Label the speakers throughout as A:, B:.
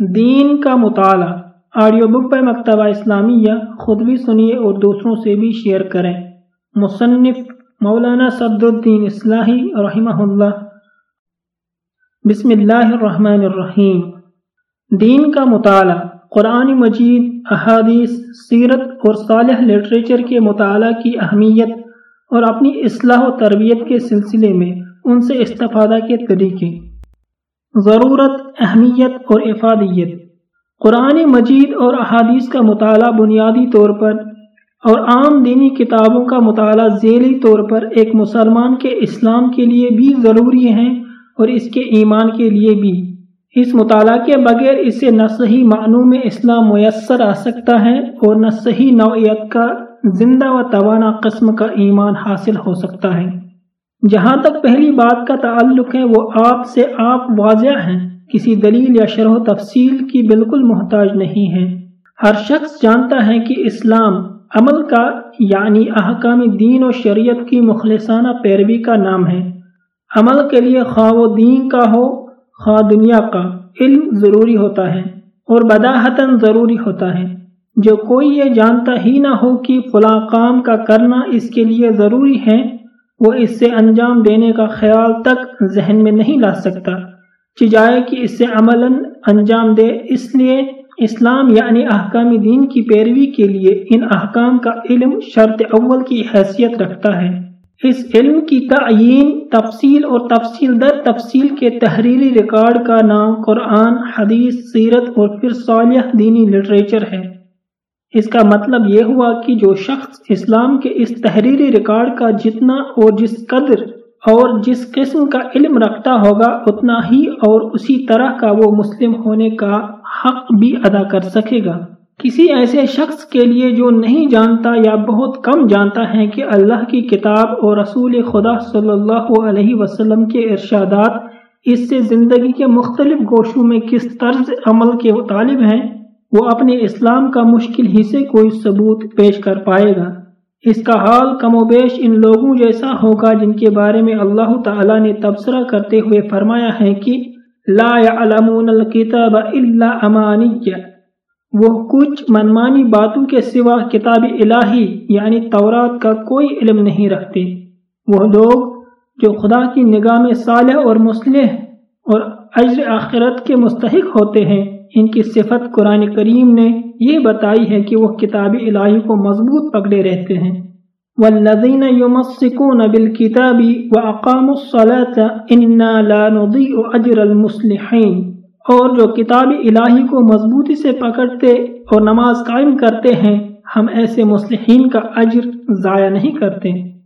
A: دین کا مطالعہ۔ Audio book پر مکتبہ اسلامیہ خود بھی سنیے اور دوسروں سے بھی شیئر کریں۔ مصنف مولانا صد الدین اصلاحی رحمہ اللہ۔ بسم اللہ الرحمن الرحیم۔ دین کا مطالعہ۔ قرآن مجید، احادیث، سیرت اور صالح لٹریچر کے مطالعہ کی اہمیت اور اپنی اصلاح و تربیت کے سلسلے میں ان سے استفادہ کے طریقے۔ ضرورت، اہمیت اور افادیت۔ قرآن مجید اور احادیث کا مطالعہ بنیادی طور پر اور عام دینی کتابوں کا مطالعہ ذیلی طور پر ایک مسلمان کے اسلام کے لیے بھی ضروری ہیں اور اس کے ایمان کے لیے بھی۔ اس مطالعہ کے بغیر اسے نہ صحیح معنوں میں اسلام میسر آ سکتا ہے اور نہ صحیح نوعیت کا زندہ و توانا قسم کا ایمان حاصل ہو سکتا ہے۔ جہاں تک پہلی بات کا تعلق ہے، وہ آپ سے آپ واضح ہیں۔ کسی دلیل یا شرح و تفصیل کی بالکل محتاج نہیں ہے۔ ہر شخص جانتا ہے کہ اسلام عمل کا یعنی احکام دین و شریعت کی مخلصانہ پیروی کا نام ہے۔ عمل کے لیے خواہ و دین کا ہو، خواہ دنیا کا، علم ضروری ہوتا ہے اور بداحتاً ضروری ہوتا ہے۔ جو کوئی یہ جانتا ہی نہ ہو کہ فلاں کام کا کرنا اس کے لیے ضروری ہے وہ اس سے انجام دینے کا خیال تک ذہن میں نہیں لا سکتا، چجائے کہ اس سے عمل انجام دے۔ اس لیے اسلام یعنی احکام دین کی پیروی کے لیے ان احکام کا علم شرط اول کی حیثیت رکھتا ہے۔ اس علم کی تعین تفصیل اور تفصیل در تفصیل کے تحریری ریکارڈ کا نام قرآن، حدیث، سیرت اور پھر صالح دینی لٹریچر ہے۔ اس کا مطلب یہ ہوا کہ جو شخص اسلام کے اس تحریری ریکارڈ کا جتنا اور جس قدر اور جس قسم کا علم رکھتا ہوگا، اتنا ہی اور اسی طرح کا وہ مسلم ہونے کا حق بھی ادا کر سکے گا۔ کسی ایسے شخص کے لیے جو نہیں جانتا یا بہت کم جانتا ہے کہ اللہ کی کتاب اور رسول خدا صلی اللہ علیہ وسلم کے ارشادات اس سے زندگی کے مختلف گوشوں میں کس طرز عمل کے طالب ہیں؟ وہ اپنے اسلام کا مشکل ہی سے کوئی ثبوت پیش کر پائے گا۔ اس کا حال کم و بیش ان لوگوں جیسا ہوگا جن کے بارے میں اللہ تعالیٰ نے تبصرہ کرتے ہوئے فرمایا ہے کہ لا يعلمون الكتاب الا امانیہ۔ وہ کچھ منمانی باتوں کے سوا کتاب الہی یعنی تورات کا کوئی علم نہیں رکھتے۔ وہ لوگ جو خدا کی نگاہ میں صالح اور مسلح اور اجر آخرت کے مستحق ہوتے ہیں۔ ان کی صفت قرآن کریم نے یہ بتائی ہے کہ وہ کتاب الہی کو مضبوط پکڑے رہتے ہیں۔ والذین یمسکون بالکتاب واقاموا الصلاة انا لا نضیع اجر المصلحین اور جو کتاب الہی کو مضبوطی سے پکڑتے اور نماز قائم کرتے ہیں، ہم ایسے مصلحین کا اجر ضائع نہیں کرتے۔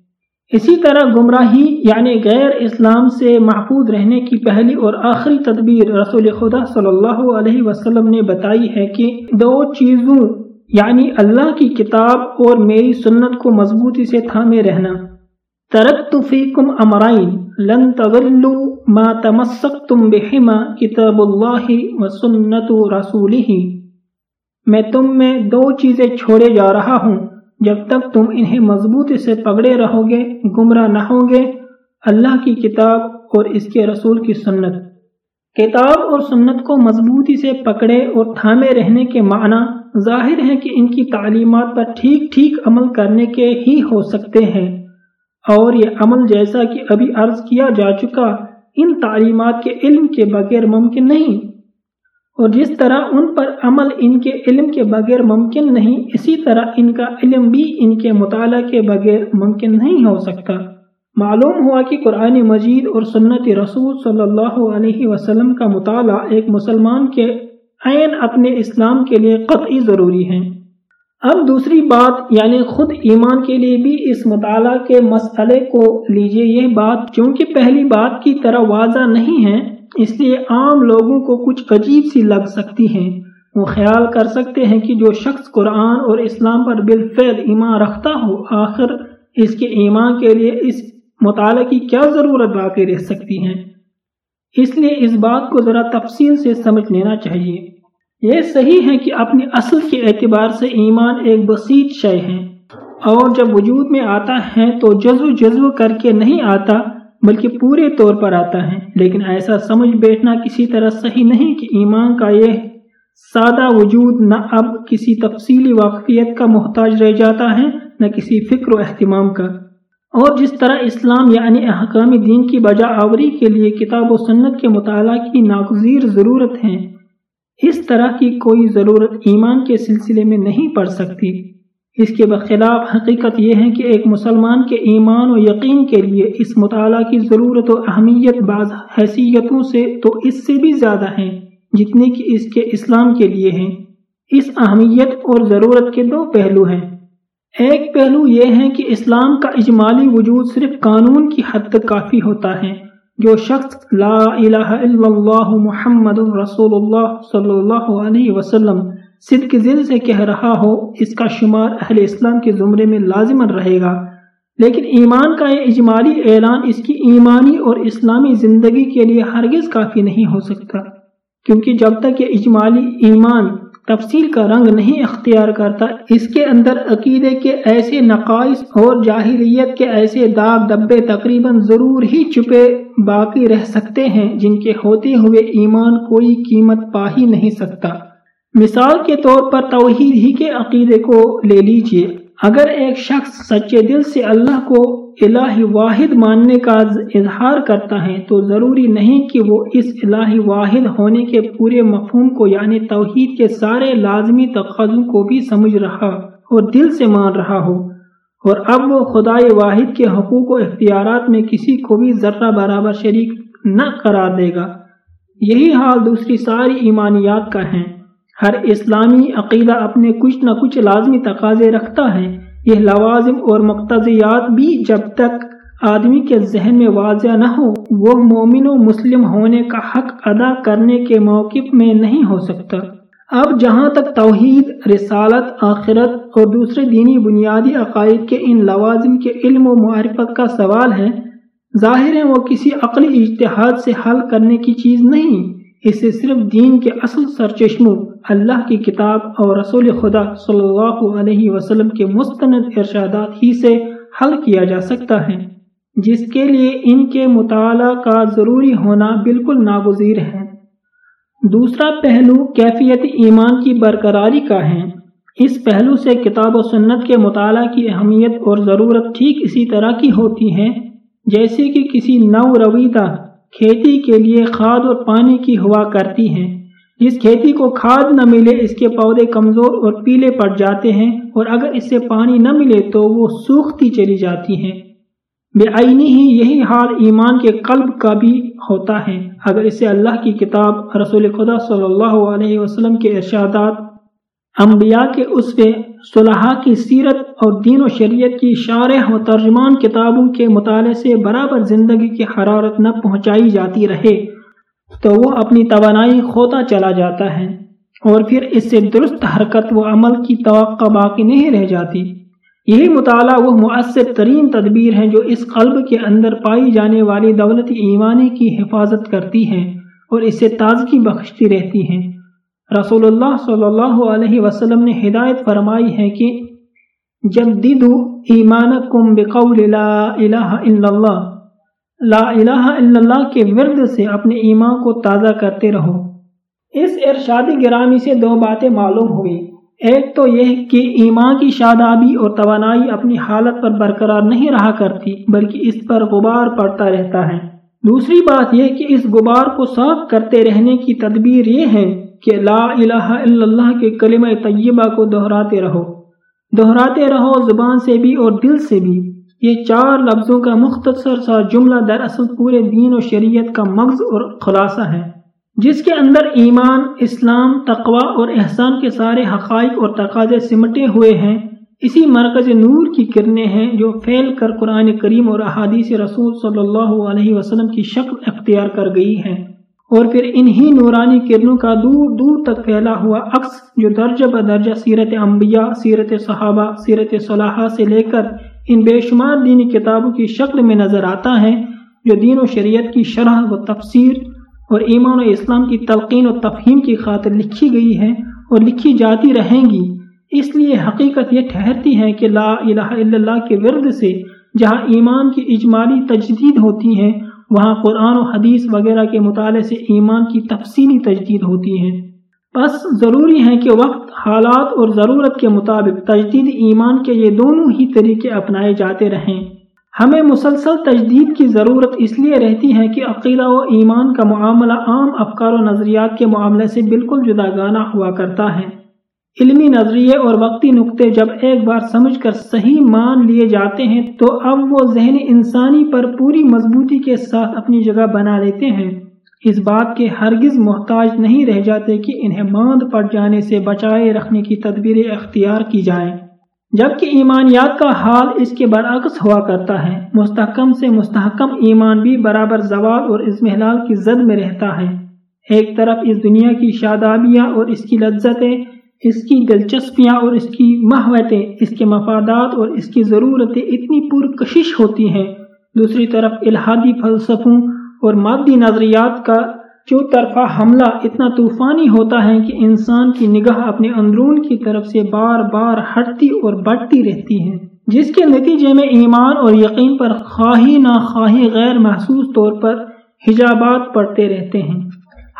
A: اسی طرح گمراہی یعنی غیر اسلام سے محفوظ رہنے کی پہلی اور آخری تدبیر رسول خدا صلی اللہ علیہ وسلم نے بتائی ہے کہ دو چیزوں یعنی اللہ کی کتاب اور میری سنت کو مضبوطی سے تھامے رہنا۔ ترک فیکم امرائن لن تغلو ما تمسکتم بہما کتاب اللہ و سنت رسولہ۔ میں تم میں دو چیزیں چھوڑے جا رہا ہوں۔ جب تک تم انہیں مضبوطی سے پکڑے رہو گے گمراہ نہ ہوگے، اللہ کی کتاب اور اس کے رسول کی سنت۔ کتاب اور سنت کو مضبوطی سے پکڑے اور تھامے رہنے کے معنی ظاہر ہے کہ ان کی تعلیمات پر ٹھیک ٹھیک عمل کرنے کے ہی ہو سکتے ہیں۔ اور یہ عمل جیسا کہ ابھی عرض کیا جا چکا، ان تعلیمات کے علم کے بغیر ممکن نہیں۔ اور جس طرح ان پر عمل ان کے علم کے بغیر ممکن نہیں، اسی طرح ان کا علم بھی ان کے مطالعہ کے بغیر ممکن نہیں ہو سکتا۔ معلوم ہوا کہ قرآن مجید اور سنت رسول صلی اللہ علیہ وسلم کا مطالعہ ایک مسلمان کے عین اپنے اسلام کے لیے قطعی ضروری ہے۔ اب دوسری بات یعنی خود ایمان کے لیے بھی اس مطالعہ کے مسئلے کو لیجیے یہ بات، چونکہ پہلی بات کی طرح واضح نہیں ہے۔ اس لیے عام لوگوں کو کچھ عجیب سی لگ سکتی ہیں۔ وہ خیال کر سکتے ہیں کہ جو شخص قرآن اور اسلام پر بالفعل ایمان رکھتا ہو، آخر اس کے ایمان کے لیے اس مطالعہ کی کیا ضرورت باقی رہ سکتی ہیں اس لیے اس بات کو ذرا تفصیل سے سمجھ لینا چاہیے۔ یہ صحیح ہے کہ اپنی اصل کے اعتبار سے ایمان ایک بسیط شے ہے۔ اور جب وجود میں آتا ہے تو جزو جزو کر کے نہیں آتا بلکہ پورے طور پر آتا ہے۔ لیکن ایسا سمجھ بیٹھنا کسی طرح صحیح نہیں کہ ایمان کا یہ سادہ وجود نہ اب کسی تفصیلی واقفیت کا محتاج رہ جاتا ہے، نہ کسی فکر و اہتمام کا۔ اور جس طرح اسلام یعنی احکامی دین کی بجا آوری کے لیے کتاب و سنت کے مطالعہ کی ناگزیر ضرورت ہے، اس طرح کی کوئی ضرورت ایمان کے سلسلے میں نہیں پڑ سکتی۔ اس کے بخلاف حقیقت یہ ہے کہ ایک مسلمان کے ایمان و یقین کے لیے اس مطالعہ کی ضرورت و اہمیت بعض حیثیتوں سے تو اس سے بھی زیادہ ہیں جتنے کہ اس کے اسلام کے لیے ہیں۔ اس اہمیت اور ضرورت کے دو پہلو ہیں۔ ایک پہلو یہ ہے کہ اسلام کا اجمالی وجود صرف قانون کی حد تک کافی ہوتا ہے۔ جو شخص لا الہ الا اللہ محمد رسول اللہ صلی اللہ علیہ وسلم صدق ذل سے کہہ رہا ہو، اس کا شمار اہل اسلام کے زمرے میں لازمن رہے گا۔ لیکن ایمان کا یہ اجمالی اعلان اس کی ایمانی اور اسلامی زندگی کے لیے ہرگز کافی نہیں ہو سکتا، کیونکہ جب تک یہ اجمالی ایمان تفصیل کا رنگ نہیں اختیار کرتا، اس کے اندر عقیدے کے ایسے نقائص اور جاہلیت کے ایسے داغ دبے تقریباً ضرور ہی چھپے باقی رہ سکتے ہیں، جن کے ہوتے ہوئے ایمان کوئی قیمت پا ہی نہیں سکتا۔ مثال کے طور پر توحید ہی کے عقیدے کو لے لیجیے۔ اگر ایک شخص سچے دل سے اللہ کو الہ واحد ماننے کا اظہار کرتا ہے، تو ضروری نہیں کہ وہ اس الہ واحد ہونے کے پورے مفہوم کو یعنی توحید کے سارے لازمی تقاضوں کو بھی سمجھ رہا اور دل سے مان رہا ہو۔ اور اب وہ خدائے واحد کے حقوق و اختیارات میں کسی کو بھی ذرہ برابر شریک نہ قرار دے گا۔ یہی حال دوسری ساری ایمانیات کا ہے۔ ہر اسلامی عقیدہ اپنے کچھ نہ کچھ لازمی تقاضے رکھتا ہے۔ یہ لوازم اور مقتضیات بھی جب تک آدمی کے ذہن میں واضح نہ ہو، وہ مومن و مسلم ہونے کا حق ادا کرنے کے موقف میں نہیں ہو سکتا۔ اب جہاں تک توحید، رسالت، آخرت اور دوسرے دینی بنیادی عقائد کے ان لوازم کے علم و معرفت کا سوال ہے، ظاہر ہے وہ کسی عقلی اجتہاد سے حل کرنے کی چیز نہیں۔ اسے صرف دین کے اصل سرچشموں، اللہ کی کتاب اور رسول خدا صلی اللہ علیہ وسلم کے مستند ارشادات ہی سے حل کیا جا سکتا ہے، جس کے لیے ان کے مطالعہ کا ضروری ہونا بالکل ناگزیر ہے۔ دوسرا پہلو کیفیت ایمان کی برقراری کا ہے۔ اس پہلو سے کتاب و سنت کے مطالعہ کی اہمیت اور ضرورت ٹھیک اسی طرح کی ہوتی ہے، جیسے کہ کسی نو رویدہ کھیتی کے لیے کھاد اور پانی کی ہوا کرتی ہیں۔ جس کھیتی کو کھاد نہ ملے، اس کے پودے کمزور اور پیلے پڑ جاتے ہیں اور اگر اس سے پانی نہ ملے تو وہ سوکھتی چلی جاتی ہیں۔ بے آئینی ہی یہی حال ایمان کے قلب کا بھی ہوتا ہے۔ اگر اسے اللہ کی کتاب، رسول خدا صلی اللہ علیہ وسلم کے ارشادات انبیاء کے اس پہ صلاحہ کی سیرت اور دین و شریعت کی شارح و ترجمان کتابوں کے مطالعے سے برابر زندگی کی حرارت نہ پہنچائی جاتی رہے، تو وہ اپنی توانائی کھوتا چلا جاتا ہے اور پھر اس سے درست حرکت و عمل کی توقع باقی نہیں رہ جاتی۔ یہی مطالعہ وہ مؤثر ترین تدبیر ہے جو اس قلب کے اندر پائی جانے والی دولت ایمانی کی حفاظت کرتی ہے اور اسے تازگی بخشتی رہتی ہیں رسول اللہ صلی اللہ علیہ وسلم نے ہدایت فرمائی ہے کہ جددو ایمانکم بقول لا الہ الا اللہ، لا الہ الا اللہ کے ورد سے اپنے ایمان کو تازہ کرتے رہو۔ اس ارشادی گرامی سے دو باتیں معلوم ہوئی ایک تو یہ کہ ایمان کی شادابی اور توانائی اپنی حالت پر برقرار نہیں رہا کرتی، بلکہ اس پر غبار پڑتا رہتا ہے۔ دوسری بات یہ کہ اس غبار کو صاف کرتے رہنے کی تدبیر یہ ہے کہ لا الہ الا اللہ کے کلمہ طیبہ کو دہراتے رہو۔ دہراتے رہو زبان سے بھی اور دل سے بھی۔ یہ چار لفظوں کا مختصر سا جملہ دراصل پورے دین و شریعت کا مغز اور خلاصہ ہے۔ جس کے اندر ایمان، اسلام تقوا اور احسان کے سارے حقائق اور تقاضے سمٹے ہوئے ہیں، اسی مرکز نور کی کرنیں ہیں جو پھیل کر قرآن کریم اور احادیث رسول صلی اللہ علیہ وسلم کی شکل اختیار کر گئی ہیں۔ اور پھر انہی نورانی کرنوں کا دور دور تک پھیلا ہوا عکس جو درجہ بدرجہ سیرت انبیاء، سیرت صحابہ، سیرت صلاحہ سے لے کر ان بے شمار دینی کتابوں کی شکل میں نظر آتا ہے، جو دین و شریعت کی شرح و تفسیر اور ایمان و اسلام کی تلقین و تفہیم کی خاطر لکھی گئی ہے اور لکھی جاتی رہیں گی۔ اس لیے حقیقت یہ ٹھہرتی ہے کہ لا الہ الا اللہ کے ورد سے جہاں ایمان کی اجمالی تجدید ہوتی ہے وہاں قرآن و حدیث وغیرہ کے مطالعے سے ایمان کی تفصیلی تجدید ہوتی ہے۔ بس ضروری ہے کہ وقت، حالات اور ضرورت کے مطابق تجدید ایمان کے یہ دونوں ہی طریقے اپنائے جاتے رہیں۔ ہمیں مسلسل تجدید کی ضرورت اس لیے رہتی ہے کہ عقیدہ و ایمان کا معاملہ عام افکار و نظریات کے معاملے سے بالکل جدا گانا ہوا کرتا ہے۔ علمی نظریے اور وقتی نقطے جب ایک بار سمجھ کر صحیح مان لیے جاتے ہیں، تو اب وہ ذہن انسانی پر پوری مضبوطی کے ساتھ اپنی جگہ بنا لیتے ہیں۔ اس بات کے ہرگز محتاج نہیں رہ جاتے کہ انہیں ماند پڑ جانے سے بچائے رکھنے کی تدبیریں اختیار کی جائیں جبکہ ایمانیات کا حال اس کے برعکس ہوا کرتا ہے، مستحکم سے مستحکم ایمان بھی برابر زوال اور ازمحلال کی زد میں رہتا ہے۔ ایک طرف اس دنیا کی شادابیاں اور اس کی لذتیں اس کی دلچسپیاں اور اس کی محوتیں اس کے مفادات اور اس کی ضرورتیں اتنی پرکشش ہوتی ہیں۔ دوسری طرف، الہادی فلسفوں اور مادی نظریات کا چو طرفہ حملہ اتنا طوفانی ہوتا ہے کہ انسان کی نگاہ اپنے اندرون کی طرف سے بار بار ہٹتی اور بڑھتی رہتی ہے۔ جس کے نتیجے میں ایمان اور یقین پر خواہی نہ خواہی غیر محسوس طور پر حجابات پڑتے رہتے ہیں۔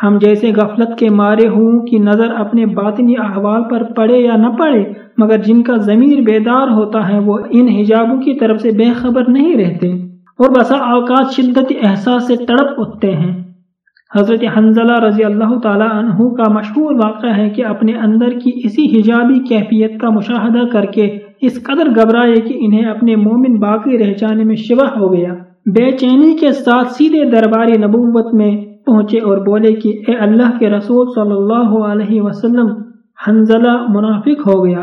A: ہم جیسے غفلت کے مارے ہوں کی نظر اپنے باطنی احوال پر پڑے یا نہ پڑے، مگر جن کا ضمیر بیدار ہوتا ہے وہ ان حجابوں کی طرف سے بے خبر نہیں رہتے اور بسا اوقات شدت احساس سے تڑپ اٹھتے ہیں۔ حضرت حنزلہ رضی اللہ تعالیٰ عنہ کا مشہور واقعہ ہے کہ اپنے اندر کی اسی حجابی کیفیت کا مشاہدہ کر کے اس قدر گھبرائے کہ انہیں اپنے مومن باقی رہ جانے میں شبہ ہو گیا۔ بے چینی کے ساتھ سیدھے درباری نبوت میں پہنچے اور بولے کہ اے اللہ کے رسول صلی اللہ علیہ وسلم حنزلہ منافق ہو گیا۔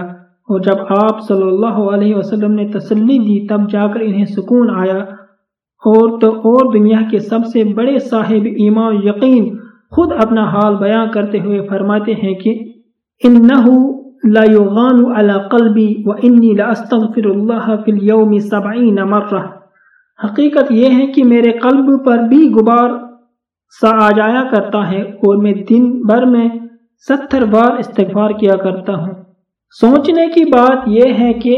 A: اور جب آپ صلی اللہ علیہ وسلم نے تسلی دی، تب جا کر انہیں سکون آیا۔ اور تو اور دنیا کے سب سے بڑے صاحب ایمان، یقین، خود اپنا حال بیان کرتے ہوئے فرماتے ہیں کہ انہو لا یغان قلبی و انی لا استغفر اللہ فی اليوم سبعین مرہ۔ حقیقت یہ ہے کہ میرے قلب پر بھی غبار سا آ جایا کرتا ہے اور میں دن بھر میں ستر بار استغفار کیا کرتا ہوں۔ سوچنے کی بات یہ ہے کہ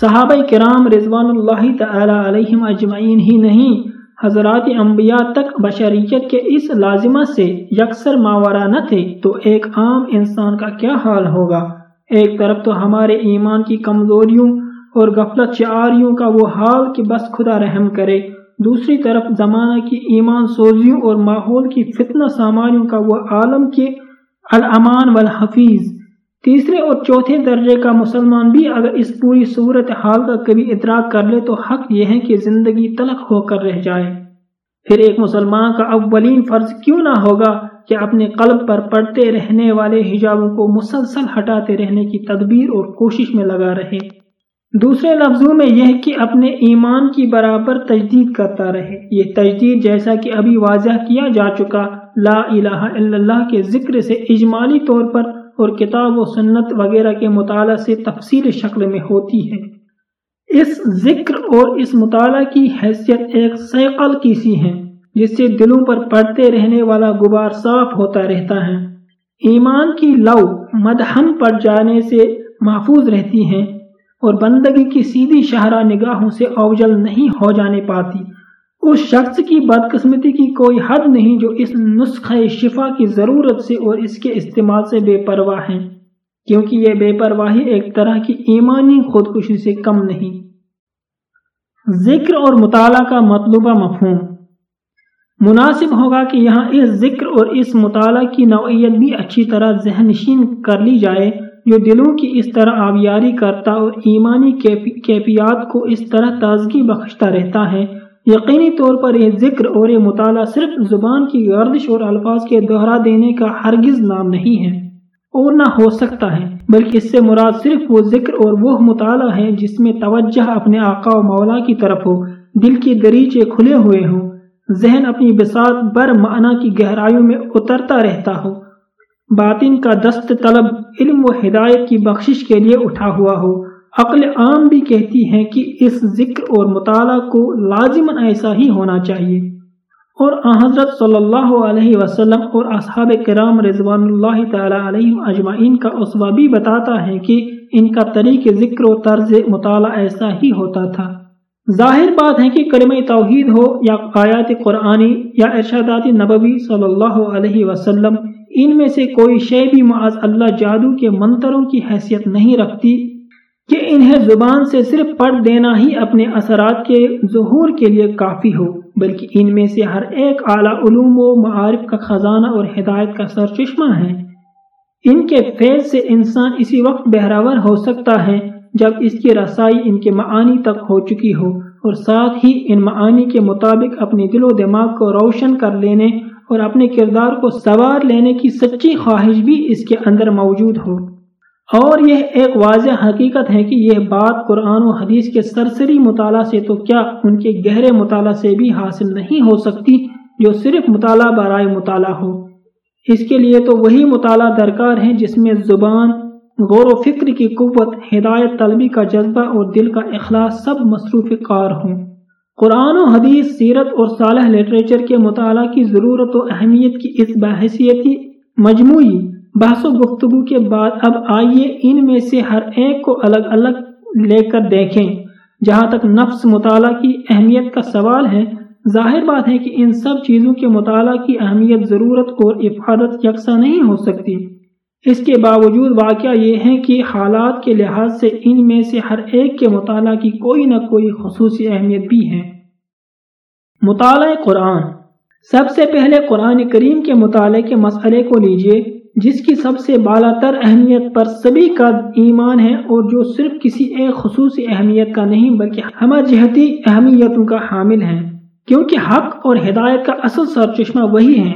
A: صحابہ کرام رضوان اللہ تعالی علیہم اجمعین ہی نہیں، حضرات انبیاء تک بشریت کے اس لازمہ سے یکسر ماورہ نہ تھے۔ تو ایک عام انسان کا کیا حال ہوگا؟ ایک طرف تو ہمارے ایمان کی کمزوریوں اور غفلت شعاریوں کا وہ حال کہ بس خدا رحم کرے۔ دوسری طرف زمانہ کی ایمان سوزیوں اور ماحول کی فتنہ سامانیوں کا وہ عالم کے الامان والحفیظ۔ تیسرے اور چوتھے درجے کا مسلمان بھی اگر اس پوری صورت حال کا کبھی ادراک کر لے تو حق یہ ہے کہ زندگی تلخ ہو کر رہ جائے۔ پھر ایک مسلمان کا اولین فرض کیوں نہ ہوگا کہ اپنے قلب پر پڑتے رہنے والے حجابوں کو مسلسل ہٹاتے رہنے کی تدبیر اور کوشش میں لگا رہے۔ دوسرے لفظوں میں یہ کہ اپنے ایمان کی برابر تجدید کرتا رہے۔ یہ تجدید جیسا کہ ابھی واضح کیا جا چکا، لا الہ الا اللہ کے ذکر سے اجمالی طور پر اور کتاب و سنت وغیرہ کے مطالعہ سے تفصیل شکل میں ہوتی ہے۔ اس ذکر اور اس مطالعہ کی حیثیت ایک سیقل کی سی ہے، جس سے دلوں پر پڑتے رہنے والا غبار صاف ہوتا رہتا ہے۔ ایمان کی لو مدہم پڑ جانے سے محفوظ رہتی ہیں۔ اور بندگی کی سیدھی شہرہ نگاہوں سے اوجل نہیں ہو جانے پاتی۔ اس شخص کی بدقسمتی کی کوئی حد نہیں جو اس نسخہ شفا کی ضرورت سے اور اس کے استعمال سے بے پرواہ ہیں، کیونکہ یہ بے پرواہی ایک طرح کی ایمانی خودکشی سے کم نہیں۔ ذکر اور مطالعہ کا مطلوبہ مفہوم۔ مناسب ہوگا کہ یہاں اس ذکر اور اس مطالعہ کی نوعیت بھی اچھی طرح ذہن نشین کر لی جائے۔ جو دلوں کی اس طرح آبیاری کرتا اور ایمانی کیفیات کو اس طرح تازگی بخشتا رہتا ہے۔ یقینی طور پر یہ ذکر اور یہ مطالعہ صرف زبان کی گردش اور الفاظ کے دہرا دینے کا ہرگز نام نہیں ہے اور نہ ہو سکتا ہے، بلکہ اس سے مراد صرف وہ ذکر اور وہ مطالعہ ہے جس میں توجہ اپنے آقا و مولا کی طرف ہو، دل کی دریچے کھلے ہوئے ہوں، ذہن اپنی بساط بر معنی کی گہرائیوں میں اترتا رہتا ہو۔ باطن کا دست طلب، علم و ہدایت کی بخشش کے لیے اٹھا ہوا ہو۔ عقل عام بھی کہتی ہے کہ اس ذکر اور مطالعہ کو لازماً ایسا ہی ہونا چاہیے۔ اور حضرت صلی اللہ علیہ وسلم اور اصحاب کرام رضوان اللہ تعالی علیہ اجمعین کا اسوا بھی بتاتا ہے کہ ان کا طریق ذکر و طرز مطالعہ ایسا ہی ہوتا تھا۔ ظاہر بات ہے کہ کلمہ توحید ہو یا آیات قرآنی یا ارشادات نبوی صلی اللہ علیہ وسلم ان میں سے کوئی شے بھی معاذ اللہ جادو کے منتروں کی حیثیت نہیں رکھتی کہ انہیں زبان سے صرف پڑھ دینا ہی اپنے اثرات کے ظہور کے لیے کافی ہو، بلکہ ان میں سے ہر ایک اعلیٰ علوم و معارف کا خزانہ اور ہدایت کا سر چشمہ ہے۔ ان کے فیض سے انسان اسی وقت بہراور ہو سکتا ہے جب اس کی رسائی ان کے معانی تک ہو چکی ہو اور ساتھ ہی ان معانی کے مطابق اپنے دل و دماغ کو روشن کر لینے اور اپنے کردار کو سوار لینے کی سچی خواہش بھی اس کے اندر موجود ہو۔ اور یہ ایک واضح حقیقت ہے کہ یہ بات قرآن و حدیث کے سرسری مطالعہ سے تو کیا ان کے گہرے مطالعہ سے بھی حاصل نہیں ہو سکتی جو صرف مطالعہ برائے مطالعہ ہو۔ اس کے لیے تو وہی مطالعہ درکار ہے جس میں زبان، غور و فکر کی قوت، ہدایت، طلبی کا جذبہ اور دل کا اخلاص سب مصروف کار ہوں۔ قرآن و حدیث، سیرت اور صالح لٹریچر کے مطالعہ کی ضرورت و اہمیت کی اس بحثیتی مجموعی بحث و گفتگو کے بعد اب آئیے ان میں سے ہر ایک کو الگ الگ لے کر دیکھیں، جہاں تک نفس مطالعہ کی اہمیت کا سوال ہے۔ ظاہر بات ہے کہ ان سب چیزوں کے مطالعہ کی اہمیت ضرورت اور افادت یکساں نہیں ہو سکتی۔ اس کے باوجود واقعہ یہ ہے کہ حالات کے لحاظ سے ان میں سے ہر ایک کے مطالعہ کی کوئی نہ کوئی خصوصی اہمیت بھی ہے۔ مطالعہ قرآن۔ سب سے پہلے قرآن کریم کے مطالعے کے مسئلے کو لیجیے، جس کی سب سے بالا تر اہمیت پر سبھی کا ایمان ہے اور جو صرف کسی ایک خصوصی اہمیت کا نہیں، بلکہ ہمہ جہتی اہمیتوں کا حامل ہے کیونکہ حق اور ہدایت کا اصل سر چشمہ وہی ہے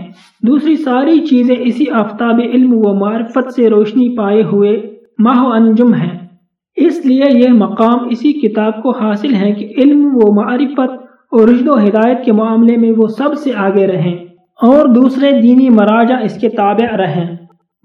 A: دوسری ساری چیزیں اسی آفتاب علم و معرفت سے روشنی پائے ہوئے ماہ و انجم ہے اس لیے یہ مقام اسی کتاب کو حاصل ہے کہ علم و معرفت اور رشد و ہدایت کے معاملے میں وہ سب سے آگے رہیں اور دوسرے دینی مراجہ اس کے تابع رہیں۔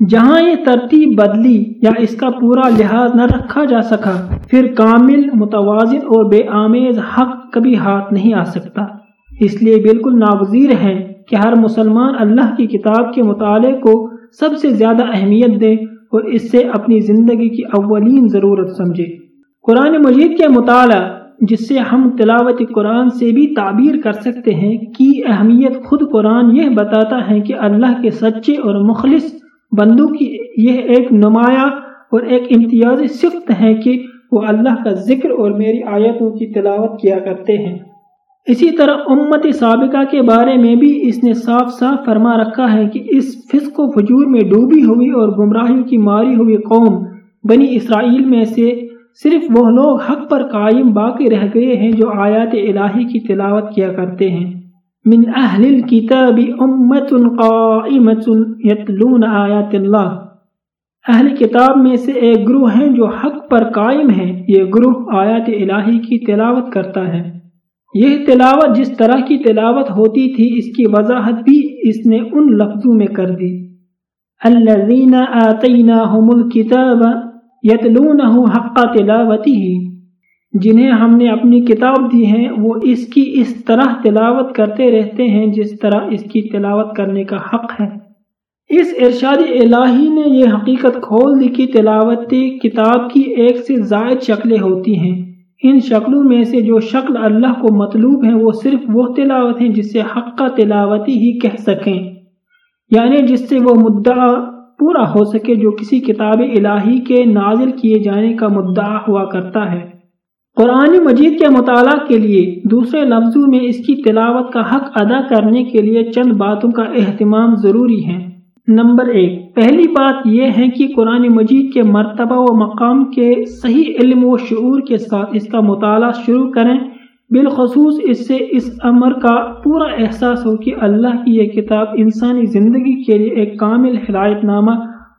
A: جہاں یہ ترتیب بدلی یا اس کا پورا لحاظ نہ رکھا جا سکا، پھر کامل، متوازن اور بے آمیز حق کبھی ہاتھ نہیں آ سکتا۔ اس لیے بالکل ناگزیر ہے کہ ہر مسلمان اللہ کی کتاب کے مطالعے کو سب سے زیادہ اہمیت دے اور اس سے اپنی زندگی کی اولین ضرورت سمجھے۔ قرآن مجید کے مطالعہ، جس سے ہم تلاوت قرآن سے بھی تعبیر کر سکتے ہیں، کی اہمیت خود قرآن یہ بتاتا ہے کہ اللہ کے سچے اور مخلص بندوں کی یہ ایک نمایاں اور ایک امتیازی صفت ہے کہ وہ اللہ کا ذکر اور میری آیتوں کی تلاوت کیا کرتے ہیں۔ اسی طرح امت سابقہ کے بارے میں بھی اس نے صاف صاف فرما رکھا ہے کہ اس فسق و فجور میں ڈوبی ہوئی اور گمراہیوں کی ماری ہوئی قوم بنی اسرائیل میں سے صرف وہ لوگ حق پر قائم باقی رہ گئے ہیں جو آیات الہی کی تلاوت کیا کرتے ہیں۔ من اہل الكتاب امت قائمت یتلون آیات اللہ۔ اہل کتاب میں سے ایک گروہ ہیں جو حق پر قائم ہے یہ گروہ آیات الہی کی تلاوت کرتا ہے۔ یہ تلاوت جس طرح کی تلاوت ہوتی تھی، اس کی وضاحت بھی اس نے ان لفظوں میں کر دی۔ الذین آتیناہم الكتاب یتلونہ حق تلاوتی جنہیں ہم نے اپنی کتاب دی ہے وہ اس کی اس طرح تلاوت کرتے رہتے ہیں جس طرح اس کی تلاوت کرنے کا حق ہے۔ اس ارشاد الہی نے یہ حقیقت کھول دی کہ تلاوت کتاب کی ایک سے زائد شکلیں ہوتی ہیں۔ ان شکلوں میں سے جو شکل اللہ کو مطلوب ہے وہ صرف وہ تلاوت ہیں جس سے حق کا تلاوتی ہی کہہ سکیں۔ یعنی جس سے وہ مدعا پورا ہو سکے جو کسی کتاب الہی کے نازل کیے جانے کا مدعا ہوا کرتا ہے۔ قرآن مجید کے مطالعہ کے لیے دوسرے لفظوں میں اس کی تلاوت کا حق ادا کرنے کے لیے چند باتوں کا اہتمام ضروری ہے نمبر ایک، پہلی بات یہ ہے کہ قرآن مجید کے مرتبہ و مقام کے صحیح علم و شعور کے ساتھ اس کا مطالعہ شروع کریں۔ بالخصوص اس سے اس امر کا پورا احساس ہو کہ اللہ کی یہ کتاب انسانی زندگی کے لیے ایک کامل ہدایت نامہ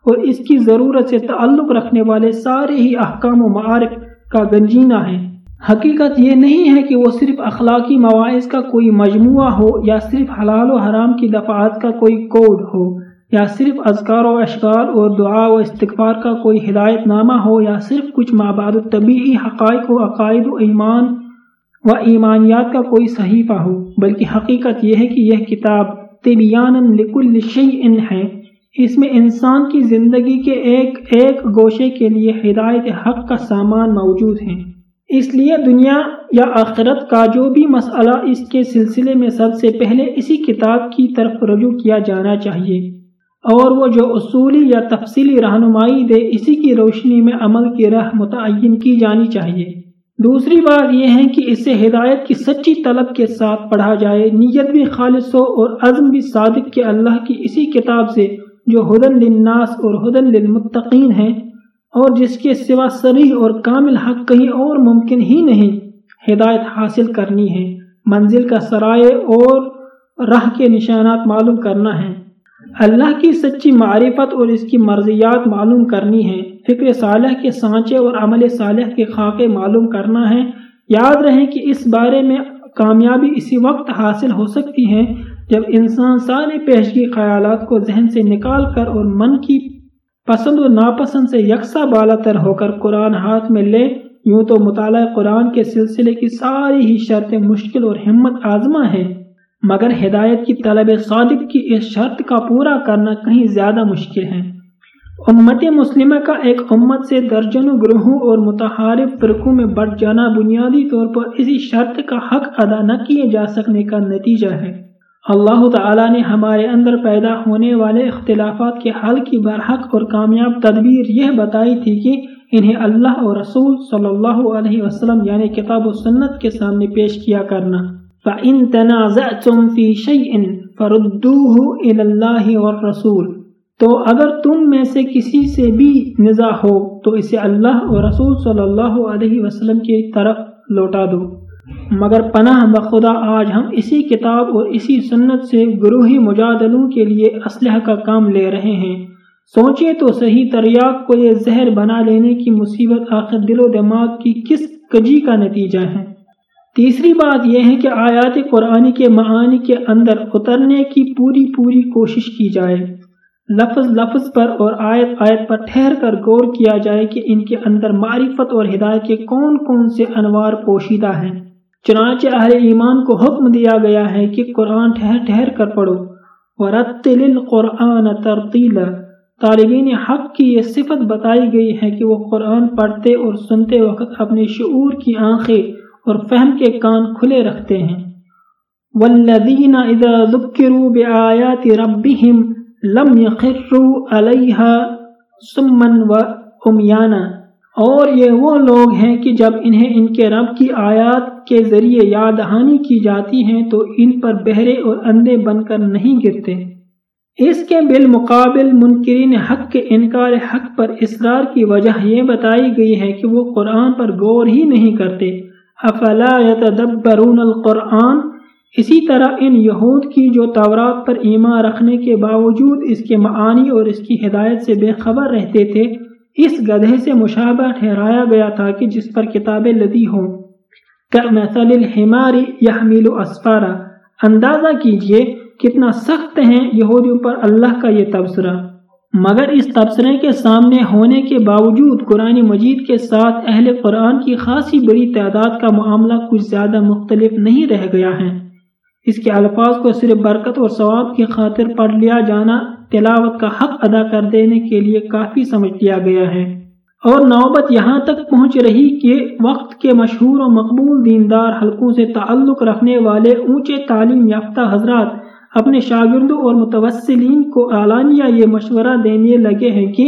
A: اور اس کی ضرورت سے تعلق رکھنے والے سارے ہی احکام و معارف کا گنجینہ ہے حقیقت یہ نہیں ہے کہ وہ صرف اخلاقی مواعث کا کوئی مجموعہ ہو یا صرف حلال و حرام کی دفعات کا کوئی کوڈ ہو۔ یا صرف اذکار و اشکار اور دعا و استغفار کا کوئی ہدایت نامہ ہو یا صرف کچھ مابعد طبیعی حقائق و عقائد و ایمان و ایمانیات کا کوئی صحیفہ ہو، بلکہ حقیقت یہ ہے کہ یہ کتاب طبیان لکل شیء ہے۔ اس میں انسان کی زندگی کے ایک ایک گوشے کے لیے ہدایت حق کا سامان موجود ہے۔ اس لیے دنیا یا آخرت کا جو بھی مسئلہ اس کے سلسلے میں سب سے پہلے اسی کتاب کی طرف رجوع کیا جانا چاہیے۔ اور وہ جو اصولی یا تفصیلی رہنمائی دے، اسی کی روشنی میں عمل کی راہ متعین کی جانی چاہیے۔ دوسری بات یہ ہے کہ اسے ہدایت کی سچی طلب کے ساتھ پڑھا جائے، نیت بھی خالص ہو اور عزم بھی صادق کہ اللہ کی اسی کتاب سے جو ہدن للناس اور ہدن للمتقین ہے اور جس کے سوا سریح اور کامل حق کہیں اور ممکن ہی نہیں، ہدایت حاصل کرنی ہے۔ منزل کا سرائے اور راہ کے نشانات معلوم کرنا ہے۔ اللہ کی سچی معرفت اور اس کی مرضیات معلوم کرنی ہے، فکر صالح کے سانچے اور عمل صالح کے خاکے معلوم کرنا ہے۔ یاد رہیں کہ اس بارے میں کامیابی اسی وقت حاصل ہو سکتی ہے جب انسان سارے پیشگی خیالات کو ذہن سے نکال کر اور من کی پسند و ناپسند سے یکساں بالا تر ہو کر قرآن ہاتھ میں لے۔ یوں تو مطالعہ قرآن کے سلسلے کی ساری ہی شرطیں مشکل اور ہمت آزما ہے۔ مگر ہدایت کی طلب صادق کی اس شرط کا پورا کرنا کہیں زیادہ مشکل ہے۔ امت مسلمہ کا ایک امت سے درجنوں گروہوں اور متحارب فرقوں میں بڑھ جانا بنیادی طور پر اسی شرط کا حق ادا نہ کیے جا سکنے کا نتیجہ ہے۔ اللہ تعالیٰ نے ہمارے اندر پیدا ہونے والے اختلافات کے حل کی برحق اور کامیاب تدبیر یہ بتائی تھی کہ انہیں اللہ اور رسول صلی اللہ علیہ وسلم یعنی کتاب و سنت کے سامنے پیش کیا کرنا۔ فَإِن تَنَازَعْتُمْ فِي شَيْءٍ فَرُدُّوهُ إِلَى اللَّهِ وَالرَّسُولِ تو اگر تم میں سے کسی سے بھی نزا ہو، تو اسے اللہ اور رسول صلی اللہ علیہ وسلم کی طرف لوٹا دو۔ مگر پناہ بخدا، آج ہم اسی کتاب اور اسی سنت سے گروہی مجادلوں کے لیے اسلحہ کا کام لے رہے ہیں۔ سوچے تو صحیح تریاق کو یہ زہر بنا لینے کی مصیبت آخر دل و دماغ کی کس کجی کا نتیجہ ہے۔ تیسری بات یہ ہے کہ آیات قرآنی کے معانی کے اندر اترنے کی پوری پوری کوشش کی جائے۔ لفظ لفظ پر اور آیت آیت پر ٹھہر کر غور کیا جائے کہ ان کے اندر معرفت اور ہدایت کے کون کون سے انوار پوشیدہ ہیں۔ چنانچہ اہل ایمان کو حکم دیا گیا ہے کہ قرآن ٹھہر ٹھہر کر پڑھو۔ ورتل القرآن ترتیلا طالبین حق کی یہ صفت بتائی گئی ہے کہ وہ قرآن پڑھتے اور سنتے وقت اپنے شعور کی آنکھیں اور فہم کے کان کھلے رکھتے ہیں۔ والذین اذا ذکروا بآیات ربهم لم يخروا علیہا سمن و امیانا اور یہ وہ لوگ ہیں کہ جب انہیں ان کے رب کی آیات کے ذریعے یاد دہانی کی جاتی ہیں تو ان پر بہرے اور اندھے بن کر نہیں گرتے۔ اس کے بالمقابل منکرین حق کے انکار حق پر اصرار کی وجہ یہ بتائی گئی ہے کہ وہ قرآن پر غور ہی نہیں کرتے۔ افلا يتدبرون القرآن؟ اسی طرح ان یہود کی جو تورات پر ایمان رکھنے کے باوجود اس کے معانی اور اس کی ہدایت سے بے خبر رہتے تھے، اس گدھے سے مشابہ ٹھہرایا گیا تھا کہ جس پر کتابیں لدی ہوں۔ مثل الحمار یحمل اسفارا۔ اندازہ کیجیے کتنا سخت ہیں یہودیوں پر اللہ کا یہ تبصرہ۔ مگر اس تبصرے کے سامنے ہونے کے باوجود قرآن مجید کے ساتھ اہل قرآن کی خاصی بڑی تعداد کا معاملہ کچھ زیادہ مختلف نہیں رہ گیا ہے۔ اس کے الفاظ کو صرف برکت اور ثواب کی خاطر پڑھ لیا جانا تلاوت کا حق ادا کر دینے کے لیے کافی سمجھ لیا گیا ہے۔ اور نوبت یہاں تک پہنچ رہی کہ وقت کے مشہور و مقبول دیندار حلقوں سے تعلق رکھنے والے اونچے تعلیم یافتہ حضرات اپنے شاگردوں اور متوسلین کو اعلانیہ یہ مشورہ دینے لگے ہیں کہ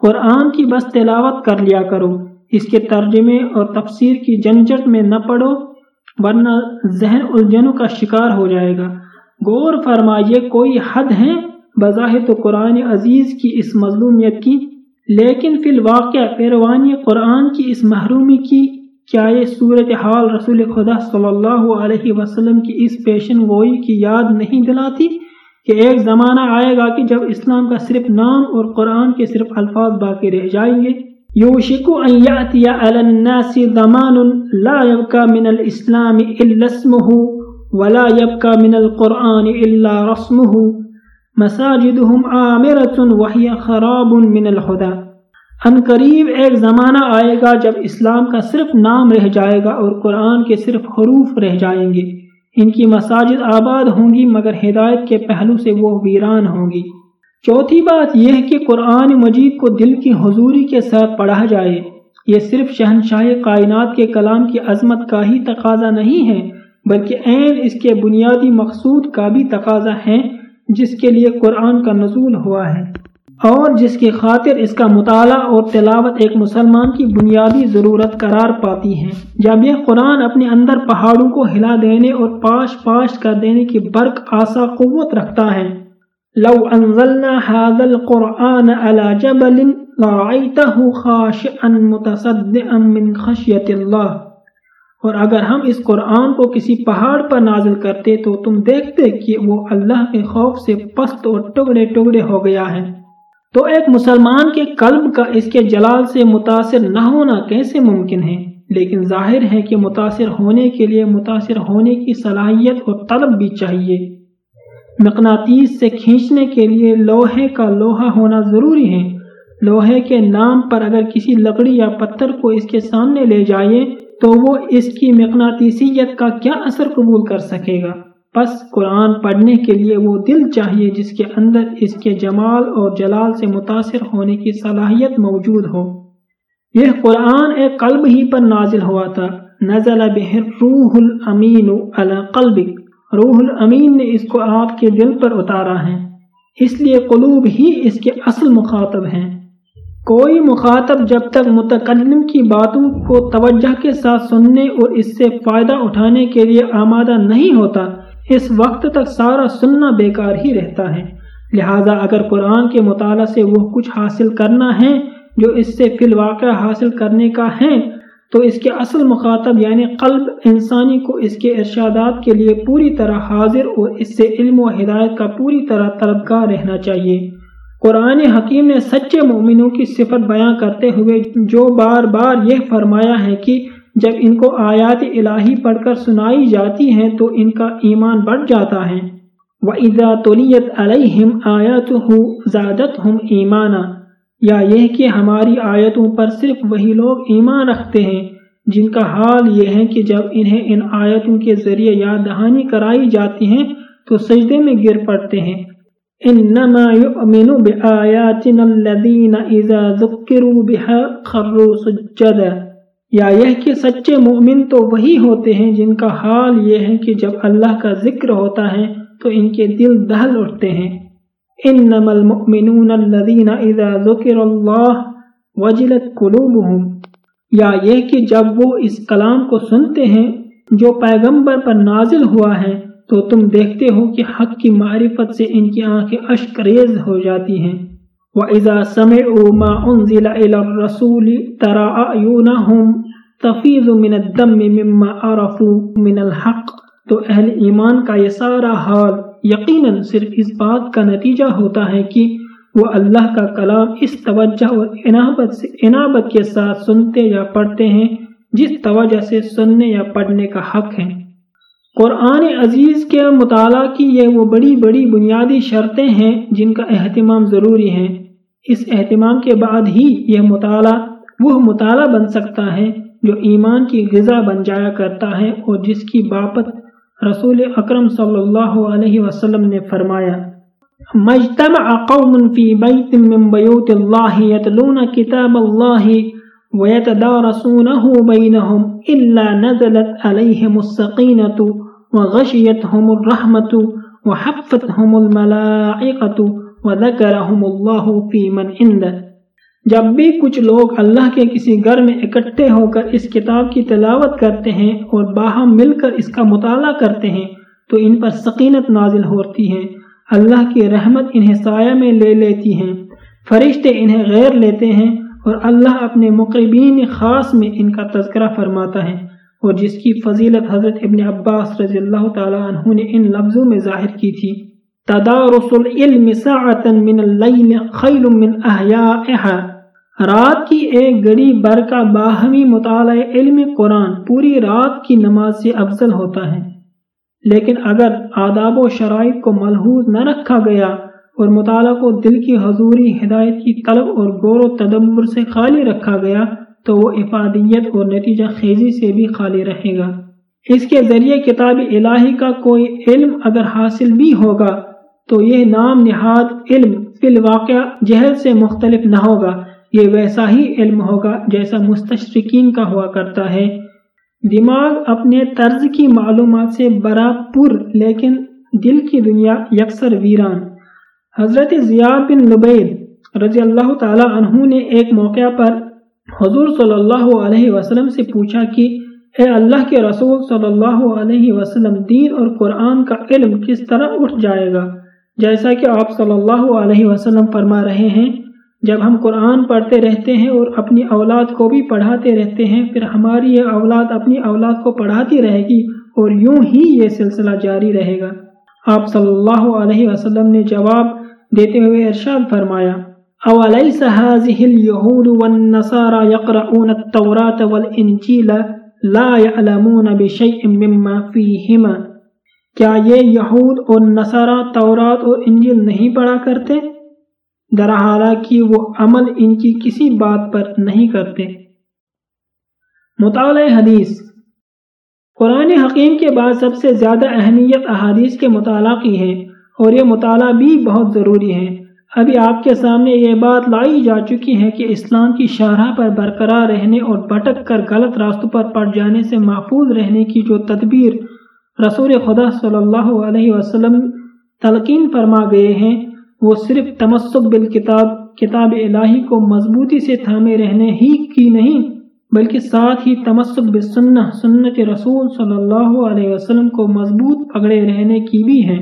A: قرآن کی بس تلاوت کر لیا کرو، اس کے ترجمے اور تفسیر کی جنجٹ میں نہ پڑو، ورنہ ذہن الجھنوں کا شکار ہو جائے گا۔ غور فرمائیے، کوئی حد ہے بظاہر تو قرآن عزیز کی اس مظلومیت کی؟ لیکن فی الواقع، پیروانی قرآن کی اس محرومی کی کیا یہ صورت حال رسول خدا صلی اللہ علیہ وسلم کی اس پیشن گوئی کی یاد نہیں دلاتی کہ ایک زمانہ آئے گا کہ جب اسلام کا صرف نام اور قرآن کے صرف الفاظ باقی رہ جائیں گے؟ یوشک ان یاتی علی الناس زمان لا يبقى من الاسلام الا اسمه ولا يبقى من القرآن الا رسمه مساجدهم عامرة وهي خراب من الهدى ان قریب ایک زمانہ آئے گا جب اسلام کا صرف نام رہ جائے گا اور قرآن کے صرف حروف رہ جائیں گے۔ ان کی مساجد آباد ہوں گی مگر ہدایت کے پہلو سے وہ ویران ہوں گی۔ چوتھی بات یہ ہے کہ قرآن مجید کو دل کی حضوری کے ساتھ پڑھا جائے۔ یہ صرف شہنشاہ کائنات کے کلام کی عظمت کا ہی تقاضا نہیں ہے، بلکہ عین اس کے بنیادی مقصود کا بھی تقاضا ہے، جس کے لیے قرآن کا نزول ہوا ہے۔ اور جس کی خاطر اس کا مطالعہ اور تلاوت ایک مسلمان کی بنیادی ضرورت قرار پاتی ہے جب یہ قرآن اپنے اندر پہاڑوں کو ہلا دینے اور پاش پاش کر دینے کی برق آسا قوت رکھتا ہے۔ لو انزلنا هذا القرآن على جبل لرأيته خاشعا متصدعا من خشية الله اور اگر ہم اس قرآن کو کسی پہاڑ پر نازل کرتے تو تم دیکھتے کہ وہ اللہ کے خوف سے پست اور ٹکڑے ٹکڑے ہو گیا ہے۔ تو ایک مسلمان کے قلب کا اس کے جلال سے متاثر نہ ہونا کیسے ممکن ہے؟ لیکن ظاہر ہے کہ متاثر ہونے کے لیے متاثر ہونے کی صلاحیت اور طلب بھی چاہیے۔ مقناطیس سے کھینچنے کے لیے لوہے کا لوہا ہونا ضروری ہے۔ لوہے کے نام پر اگر کسی لکڑی یا پتھر کو اس کے سامنے لے جائے تو وہ اس کی مقناطیسیت کا کیا اثر قبول کر سکے گا؟ پس قرآن پڑھنے کے لیے وہ دل چاہیے جس کے اندر اس کے جمال اور جلال سے متاثر ہونے کی صلاحیت موجود ہو۔ یہ قرآن ایک قلب ہی پر نازل ہوا تھا۔ نزل بہر روح الامین علی قلبک۔ روح الامین نے اس کو آپ کے دل پر اتارا ہے۔ اس لیے قلوب ہی اس کے اصل مخاطب ہیں۔ کوئی مخاطب جب تک متقدم کی باتوں کو توجہ کے ساتھ سننے اور اس سے فائدہ اٹھانے کے لیے آمادہ نہیں ہوتا اس وقت تک سارا سننا بیکار ہی رہتا ہے۔ لہذا اگر قرآن کے مطالعہ سے وہ کچھ حاصل کرنا ہے جو اس سے فی الواقع حاصل کرنے کا ہے، تو اس کے اصل مخاطب یعنی قلب انسانی کو اس کے ارشادات کے لیے پوری طرح حاضر اور اس سے علم و ہدایت کا پوری طرح طلبگار رہنا چاہیے۔ قرآن حکیم نے سچے مومنوں کی صفت بیاں کرتے ہوئے جو بار بار یہ فرمایا ہے کہ جب ان کو آیات الہی پڑھ کر سنائی جاتی ہیں تو ان کا ایمان بڑھ جاتا ہے۔ وَإِذَا تُلِيَتْ عَلَيْهِمْ آيَاتُهُ زَادَتْهُمْ ایمانا۔ یا یہ کہ ہماری آیتوں پر صرف وہی لوگ ایمان رکھتے ہیں، جن کا حال یہ ہے کہ جب انہیں ان آیتوں کے ذریعے یاد دہانی کرائی جاتی ہیں تو سجدے میں گر پڑتے ہیں۔ انما يؤمن بآياتنا الذين اذا ذكروا بها خروا سجدا۔ یا یہ کہ سچے مومن تو وہی ہوتے ہیں جن کا حال یہ ہے کہ جب اللہ کا ذکر ہوتا ہے تو ان کے دل دہل اٹھتے ہیں۔ انما المؤمنون الذين اذا ذكر الله وجلت قلوبهم یا یہ کہ جب وہ اس کلام کو سنتے ہیں جو پیغمبر پر نازل ہوا ہے تو تم دیکھتے ہو کہ حق کی معرفت سے ان کی آنکھیں اشکریز ہو جاتی ہیں۔ وَإِذَا سَمِعُوا مَا أُنزِلَ إِلَى الرَّسُولِ تَرَى أَعْيُنَهُمْ تَفِيضُ مِنَ الدَّمِّ مِمَّا عَرَفُوا مِنَ الْحَقِّ تو اہل ایمان کا یہ سارا حال یقیناً صرف اس بات کا نتیجہ ہوتا ہے کہ وہ اللہ کا کلام اس توجہ اور انابت سے انابت کے ساتھ سنتے یا پڑھتے ہیں، جس توجہ سے سننے یا پڑھنے کا حق ہے۔ قرآن عزیز کے مطالعہ کی یہ وہ بڑی بڑی بنیادی شرطیں ہیں جن کا اہتمام ضروری ہے اس اہتمام کے بعد ہی یہ مطالعہ وہ مطالعہ بن سکتا ہے جو ایمان کی غذا بن جایا کرتا ہے اور جس کی باپت رسول اکرم صلی اللہ علیہ وسلم نے فرمایا، مجتمع قوم فی بیت من بیوت اللہ یتلون کتاب اللہ ویتدارسونہ بینہم الا نزلت علیہم السقینة وغشیتہم الرحمة وحفتہم الملائقة وذکرہم اللہ فی من اندہ جب بھی کچھ لوگ اللہ کے کسی گھر میں اکٹھے ہو کر اس کتاب کی تلاوت کرتے ہیں اور باہم مل کر اس کا مطالعہ کرتے ہیں، تو ان پر سکینت نازل ہوتی ہے۔ اللہ کی رحمت انہیں سایہ میں لے لیتی ہیں۔ فرشتے انہیں غیر لیتے ہیں اور اللہ اپنے مقربین خاص میں ان کا تذکرہ فرماتا ہے۔ اور جس کی فضیلت حضرت ابن عباس رضی اللہ تعالیٰ عنہ نے ان لفظوں میں ظاہر کی تھی، تدارس العلم من اللیل خیل من احیائها رات کی ایک گڑی برکہ باہمی مطالعہ علم قرآن پوری رات کی نماز سے افضل ہوتا ہے۔ لیکن اگر آداب و شرائط کو ملحوظ نہ رکھا گیا اور مطالعہ کو دل کی حضوری، ہدایت کی طلب اور غور و تدبر سے خالی رکھا گیا تو وہ افادیت اور نتیجہ خیزی سے بھی خالی رہے گا۔ اس کے ذریعے کتاب الہی کا کوئی علم اگر حاصل بھی ہوگا، تو یہ نام نہاد علم فی الواقع جہل سے مختلف نہ ہوگا۔ یہ ویسا ہی علم ہوگا جیسا مستشرقین کا ہوا کرتا ہے۔ دماغ اپنے طرز کی معلومات سے برا پر، لیکن دل کی دنیا یکسر ویران۔ حضرت زیاد بن نبید رضی اللہ تعالی عنہ نے ایک موقع پر حضور صلی اللہ علیہ وسلم سے پوچھا کہ، اے اللہ کے رسول صلی اللہ علیہ وسلم، دین اور قرآن کا علم کس طرح اٹھ جائے گا؟ جیسا کہ آپ صلی اللہ علیہ وسلم فرما رہے ہیں، جب ہم قرآن پڑھتے رہتے ہیں اور اپنی اولاد کو بھی پڑھاتے رہتے ہیں، پھر ہماری یہ اولاد اپنی اولاد کو پڑھاتی رہے گی اور یوں ہی یہ سلسلہ جاری رہے گا۔ آپ صلی اللہ علیہ وسلم نے جواب دیتے ہوئے ارشاد فرمایا اولیس هذه اليهود والنصارى يقرؤون التوراة والانجيل لا يعلمون بشيء مما فيهما؟ کیا یہ یہود اور نصارہ تورات اور انجیل نہیں پڑھا کرتے؟ در حالانکہ وہ عمل ان کی کسی بات پر نہیں کرتے۔ مطالعہ حدیث۔ قرآن حکیم کے بعد سب سے زیادہ اہمیت احادیث کے مطالعہ کی ہے اور یہ مطالعہ بھی بہت ضروری ہے۔ ابھی آپ کے سامنے یہ بات لائی جا چکی ہے کہ اسلام کی شاہراہ پر برقرار رہنے اور بھٹک کر غلط راستوں پر پڑ جانے سے محفوظ رہنے کی جو تدبیر رسول خدا صلی اللہ علیہ وسلم تلقین فرما گئے ہیں، وہ صرف تمسک بالکتاب، کتاب الہی کو مضبوطی سے تھامے رہنے ہی کی نہیں، بلکہ ساتھ ہی تمسک بسنہ سنت رسول صلی اللہ علیہ وسلم کو مضبوط پکڑے رہنے کی بھی ہے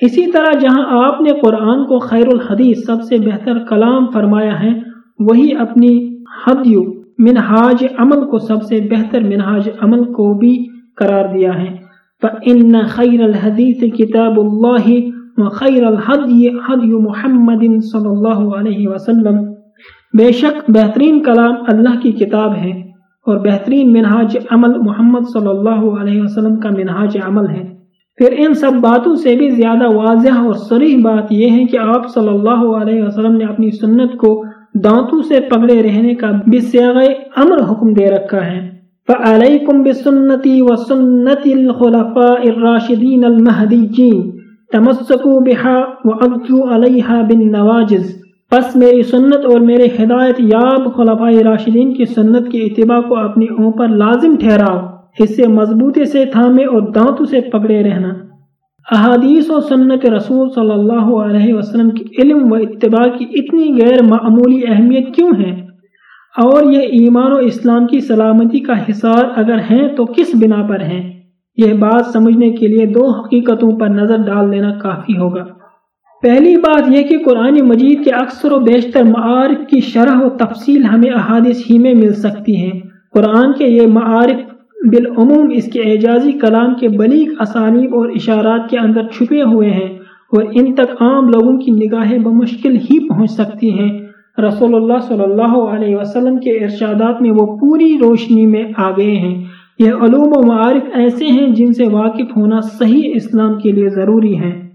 A: اسی طرح جہاں آپ نے قرآن کو خیر الحدیث سب سے بہتر کلام فرمایا ہے، وہی اپنی حدیو منہاج عمل کو سب سے بہتر منہاج عمل کو بھی قرار دیا ہے۔ فَإِنَّ خَيْرَ الْحَدِيثِ كِتَابُ اللَّهِ وَخَيْرَ الْحَدْيِ حَدْيُ مُحَمَّدٍ صلی اللہ علیہ وسلم۔ بے شک بہترین کلام اللہ کی کتاب ہے اور بہترین منہاج عمل محمد صلی اللہ علیہ وسلم کا منہاج عمل ہے۔ پھر ان سب باتوں سے بھی زیادہ واضح اور سریح بات یہ ہے کہ آپ صلی اللہ علیہ وسلم نے اپنی سنت کو دانتوں سے پکڑے رہنے کا بسیاغ امر حکم دے رکھا ہے۔ فَعَلَيْكُمْ بِسُنَّتِي وَسُنَّتِ الْخُلَفَاءِ الرَّاشِدِينَ الْمَهْدِيِّينَ تَمَسَّكُوا بِهَا وَعَضُّوا عَلَيْهَا بِالنَّوَاجِزِ۔ پس میری سنت اور میرے ہدایت یاب خلفۂ راشدین کی سنت کی اتباع کو اپنی اوپر لازم ٹھہراؤ۔ اس سے مضبوطی سے تھامے اور دانتوں سے پکڑے رہنا۔ احادیث و سنت رسول صلی اللہ علیہ وسلم کی علم و اتباع کی اتنی غیر معمولی اہمیت کیوں ہے؟ اور یہ ایمان و اسلام کی سلامتی کا حصار اگر ہیں تو کس بنا پر ہیں؟ یہ بات سمجھنے کے لیے دو حقیقتوں پر نظر ڈال لینا کافی ہوگا۔ پہلی بات یہ کہ قرآن مجید کے اکثر و بیشتر معارف کی شرح و تفصیل ہمیں احادث ہی میں مل سکتی ہیں۔ قرآن کے یہ معارف بالعموم اس کے اعجازی کلام کے بلیغ اسالیب اور اشارات کے اندر چھپے ہوئے ہیں اور ان تک عام لوگوں کی نگاہیں بمشکل ہی پہنچ سکتی ہیں۔ رسول اللہ صلی اللہ علیہ وسلم کے ارشادات میں وہ پوری روشنی میں آ گئے ہیں۔ یہ علوم و معارف ایسے ہیں جن سے واقف ہونا صحیح اسلام کے لیے ضروری ہیں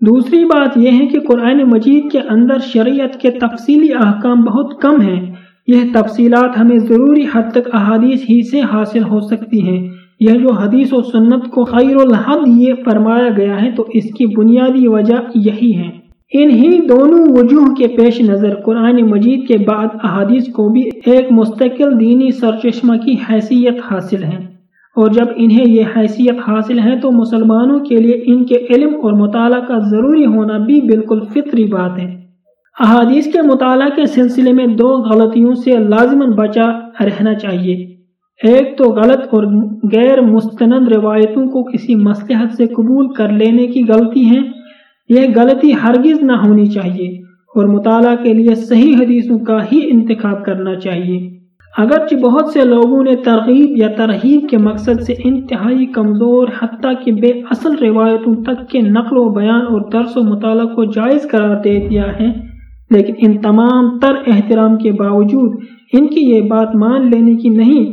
A: دوسری بات یہ ہے کہ قرآن مجید کے اندر شریعت کے تفصیلی احکام بہت کم ہیں۔ یہ تفصیلات ہمیں ضروری حد تک احادیث ہی سے حاصل ہو سکتی ہیں۔ یہ جو حدیث و سنت کو خیر الحد یہ فرمایا گیا ہے تو اس کی بنیادی وجہ یہی ہے۔ انہی دونوں وجوہ کے پیش نظر قرآن مجید کے بعد احادیث کو بھی ایک مستقل دینی سرچشمہ کی حیثیت حاصل ہے اور جب انہیں یہ حیثیت حاصل ہے تو مسلمانوں کے لیے ان کے علم اور مطالعہ کا ضروری ہونا بھی بالکل فطری بات ہے۔ احادیث کے مطالعہ کے سلسلے میں دو غلطیوں سے لازمن بچا رہنا چاہیے۔ ایک تو غلط اور غیر مستند روایتوں کو کسی مسلحت سے قبول کر لینے کی غلطی ہے۔ یہ غلطی ہرگز نہ ہونی چاہیے اور مطالعہ کے لیے صحیح حدیثوں کا ہی انتخاب کرنا چاہیے۔ اگرچہ بہت سے لوگوں نے ترغیب یا ترغیب کے مقصد سے انتہائی کمزور حتیٰ کہ بے اصل روایتوں تک کے نقل و بیان اور درس و مطالعہ کو جائز قرار دے دیا ہے لیکن ان تمام تر احترام کے باوجود ان کی یہ بات مان لینے کی نہیں،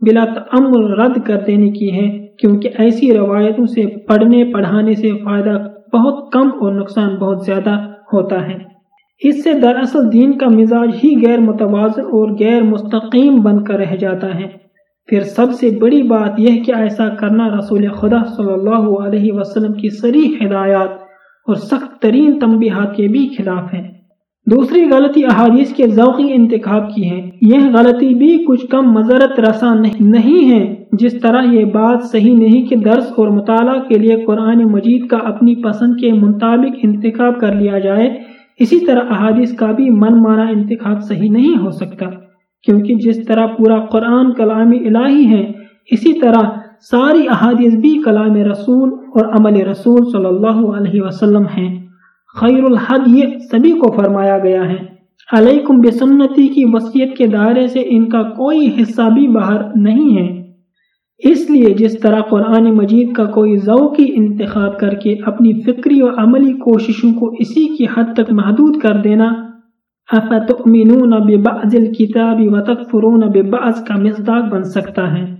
A: بلا تعمل رد کر دینے کی ہے، کیونکہ ایسی روایتوں سے پڑھنے، پڑھانے سے فائدہ بہت کم اور نقصان بہت زیادہ ہوتا ہے۔ اس سے دراصل دین کا مزاج ہی غیر متوازن اور غیر مستقیم بن کر رہ جاتا ہے۔ پھر سب سے بڑی بات یہ کہ ایسا کرنا رسول خدا صلی اللہ علیہ وسلم کی سری ہدایات اور سخت ترین تنبیہات کے بھی خلاف ہے۔ دوسری غلطی احادیث کے ذوقی انتخاب کی ہے یہ غلطی بھی کچھ کم مذرت رساں نہیں ہے جس طرح یہ بات صحیح نہیں کہ درس اور مطالعہ کے لیے قرآن مجید کا اپنی پسند کے مطابق انتخاب کر لیا جائے، اسی طرح احادیث کا بھی من مانا انتخاب صحیح نہیں ہو سکتا۔ کیونکہ جس طرح پورا قرآن کلام الہی ہے، اسی طرح ساری احادیث بھی کلام رسول اور عمل رسول صلی اللہ علیہ وسلم ہیں۔ خیر الحد یہ سبھی کو فرمایا گیا ہے۔ علیکم بسنتی کی وصیت کے دائرے سے ان کا کوئی حصہ بھی باہر نہیں ہے۔ اس لیے جس طرح قرآن مجید کا کوئی ذوقی انتخاب کر کے اپنی فکری اور عملی کوششوں کو اسی کی حد تک محدود کر دینا، افتؤمنون ببعض الكتاب وتکفرون ببعض کا مصداق بن سکتا ہے۔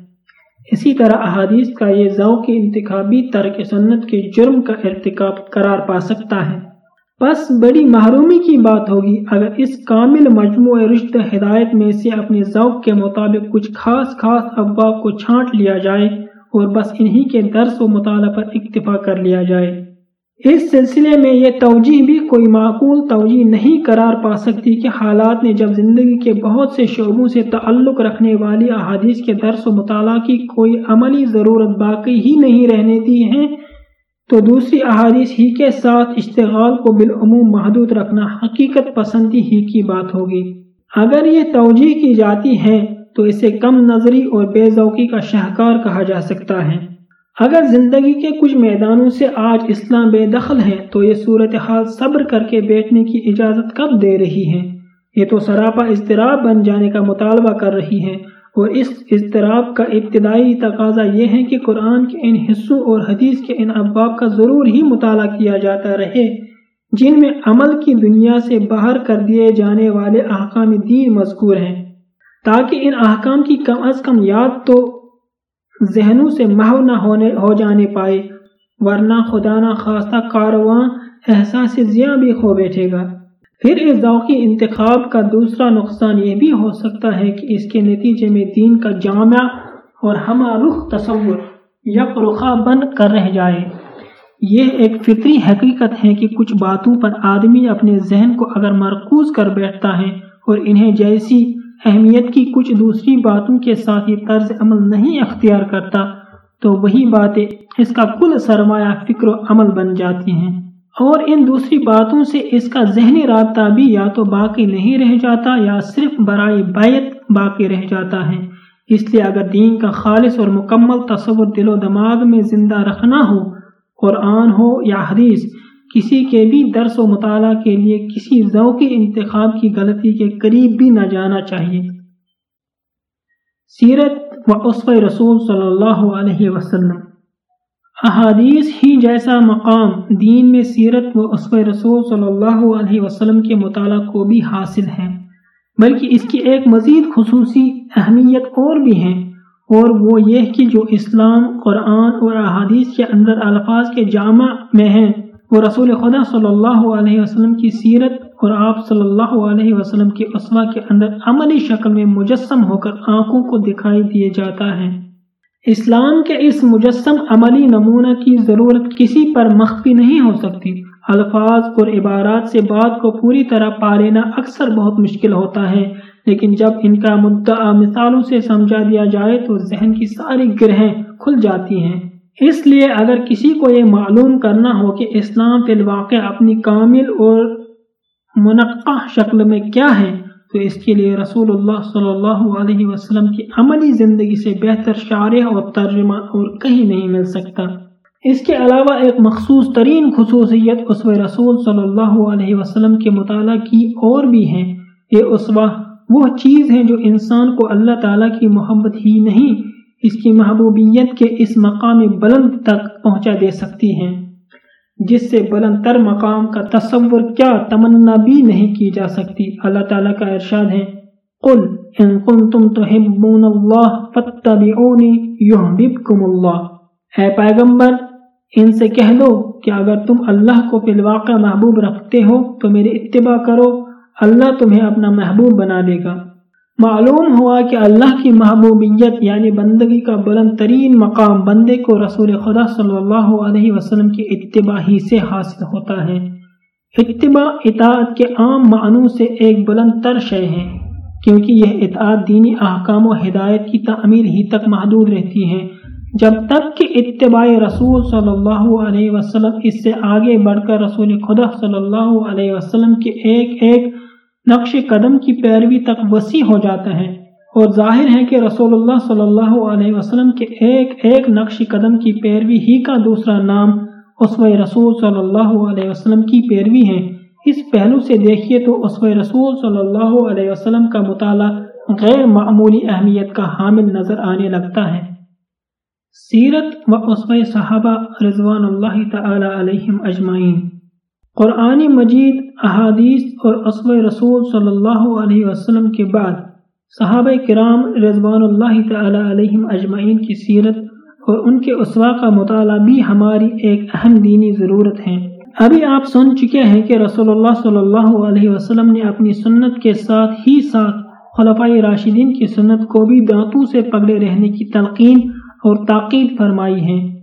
A: اسی طرح احادیث کا یہ ذوقی انتخابی ترک سنت کے جرم کا ارتکاب قرار پا سکتا ہے۔ بس بڑی محرومی کی بات ہوگی۔ اگر اس کامل مجموع رشت ہدایت میں سے اپنے ذوق کے مطابق کچھ خاص خاص ابواب کو چھانٹ لیا جائے اور بس انہی کے درس و مطالعہ پر اکتفا کر لیا جائے۔ اس سلسلے میں یہ توجہ بھی کوئی معقول توجہ نہیں قرار پا سکتی کہ حالات نے جب زندگی کے بہت سے شعبوں سے تعلق رکھنے والی احادیث کے درس و مطالعہ کی کوئی عملی ضرورت باقی ہی نہیں رہنے دی ہیں تو دوسری احادیث ہی کے ساتھ اشتغال کو بالعموم محدود رکھنا حقیقت پسندی ہی کی بات ہوگی۔ اگر یہ توجہ کی جاتی ہے، تو اسے کم نظری اور بے ذوقی کا شہکار کہا جا سکتا ہے۔ اگر زندگی کے کچھ میدانوں سے آج اسلام بے دخل ہے، تو یہ صورتحال صبر کر کے بیٹھنے کی اجازت کب دے رہی ہے؟ یہ تو سراپا اضطراب بن جانے کا مطالبہ کر رہی ہے۔ اور اس اضطراب کا ابتدائی تقاضا یہ ہے کہ قرآن کے ان حصوں اور حدیث کے ان ابواب کا ضرور ہی مطالعہ کیا جاتا رہے، جن میں عمل کی دنیا سے باہر کر دیے جانے والے احکام دین مذکور ہیں۔ تاکہ ان احکام کی کم از کم یاد تو ذہنوں سے محو نہ ہونے، ہو جانے پائے، ورنہ خدا نہ خواستہ کارواں احساس زیاں بھی کھو بیٹھے گا۔ پھر اس ذوقی انتخاب کا دوسرا نقصان یہ بھی ہو سکتا ہے کہ اس کے نتیجے میں دین کا جامع اور ہمہ رخ تصور یک رخا بن کر رہ جائے۔ یہ ایک فطری حقیقت ہے کہ کچھ باتوں پر آدمی اپنے ذہن کو اگر مرکوز کر بیٹھتا ہے اور انہیں جیسی اہمیت کی کچھ دوسری باتوں کے ساتھ یہ طرز عمل نہیں اختیار کرتا، تو وہی باتیں اس کا کل سرمایہ فکر و عمل بن جاتی ہیں۔ اور ان دوسری باتوں سے اس کا ذہنی رابطہ بھی یا تو باقی نہیں رہ جاتا یا صرف برائے بیت باقی رہ جاتا ہے۔ اس لیے اگر دین کا خالص اور مکمل تصور دل و دماغ میں زندہ رکھنا ہو، قرآن ہو یا حدیث، کسی کے بھی درس و مطالعہ کے لیے کسی ذوقی انتخاب کی غلطی کے قریب بھی نہ جانا چاہیے۔ سیرت و عصف رسول صلی اللہ علیہ وسلم۔ احادیث ہی جیسا مقام دین میں سیرت و عصف رسول صلی اللہ علیہ وسلم کے مطالعہ کو بھی حاصل ہے بلکہ اس کی ایک مزید خصوصی اہمیت اور بھی ہے اور وہ یہ کہ جو اسلام، قرآن اور احادیث کے اندر الفاظ کے جامع میں ہیں، وہ رسول خدا صلی اللہ علیہ وسلم کی سیرت اور آپ صلی اللہ علیہ وسلم کی اسما کے اندر عملی شکل میں مجسم ہو کر آنکھوں کو دکھائی دیے جاتا ہے۔ اسلام کے اس مجسم عملی نمونہ کی ضرورت کسی پر مخفی نہیں ہو سکتی۔ الفاظ اور عبارات سے بات کو پوری طرح پا لینا اکثر بہت مشکل ہوتا ہے، لیکن جب ان کا مدعا مثالوں سے سمجھا دیا جائے تو ذہن کی ساری گرہیں کھل جاتی ہیں۔ اس لیے اگر کسی کو یہ معلوم کرنا ہو کہ اسلام فی الواقع اپنی کامل اور منقع شکل میں کیا ہے تو اس کے لیے رسول اللہ صلی اللہ علیہ وسلم کی عملی زندگی سے بہتر شارح اور ترجمہ اور کہیں نہیں مل سکتا۔ اس کے علاوہ ایک مخصوص ترین خصوصیت اسو رسول صلی اللہ علیہ وسلم کے مطالعہ کی اور بھی ہے یہ اسوا وہ چیز ہے جو انسان کو اللہ تعالیٰ کی محبت ہی نہیں، اس کی محبوبیت کے اس مقام بلند تک پہنچا دے سکتی ہیں۔ جس سے بلند تر مقام کا تصور کیا تمنا بھی نہیں کی جا سکتی۔ اللہ تعالیٰ کا ارشاد ہے، قل ان کنتم تحبون اللہ فاتبعونی یحببکم اللہ۔ اے پیغمبر، ان سے کہہ دو کہ اگر تم اللہ کو فی الواقع محبوب رکھتے ہو تو میرے اتباع کرو، اللہ تمہیں اپنا محبوب بنا دے گا۔ معلوم ہوا کہ اللہ کی محبوبیت یعنی بندگی کا بلند ترین مقام بندے کو رسول خدا صلی اللہ علیہ وسلم کی اتباع ہی سے حاصل ہوتا ہے۔ اتباع اطاعت کے عام معنوں سے ایک بلند تر شے ہے، کیونکہ یہ اطاعت دینی احکام و ہدایت کی تعمیل ہی تک محدود رہتی ہے۔ جب تک کہ اتباع رسول صلی اللہ علیہ وسلم اس سے آگے بڑھ کر رسول خدا صلی اللہ علیہ وسلم کے ایک ایک نقش قدم کی پیروی تک وسیع ہو جاتا ہے اور ظاہر ہے کہ رسول اللہ صلی اللہ علیہ وسلم کے ایک ایک نقش قدم کی پیروی ہی کا دوسرا نام اسو رسول صلی اللہ علیہ وسلم کی پیروی ہے۔ اس پہلو سے دیکھیے تو اسو رسول صلی اللہ علیہ وسلم کا مطالعہ غیر معمولی اہمیت کا حامل نظر آنے لگتا ہے۔ سیرت و اسو صحابہ رضوان اللہ تعالی علیہم اجمعین۔ قرآن مجید، احادیث اور اسو رسول صلی اللہ علیہ وسلم کے بعد صحابہ کرام رضوان اللہ تعالی علیہم اجمعین کی سیرت اور ان کے اسوا کا مطالعہ بھی ہماری ایک اہم دینی ضرورت ہے۔ ابھی آپ سن چکے ہیں کہ رسول اللہ صلی اللہ علیہ وسلم نے اپنی سنت کے ساتھ ہی ساتھ خلفۂ راشدین کی سنت کو بھی دانتوں سے پکڑے رہنے کی تلقین اور تاکید فرمائی ہے۔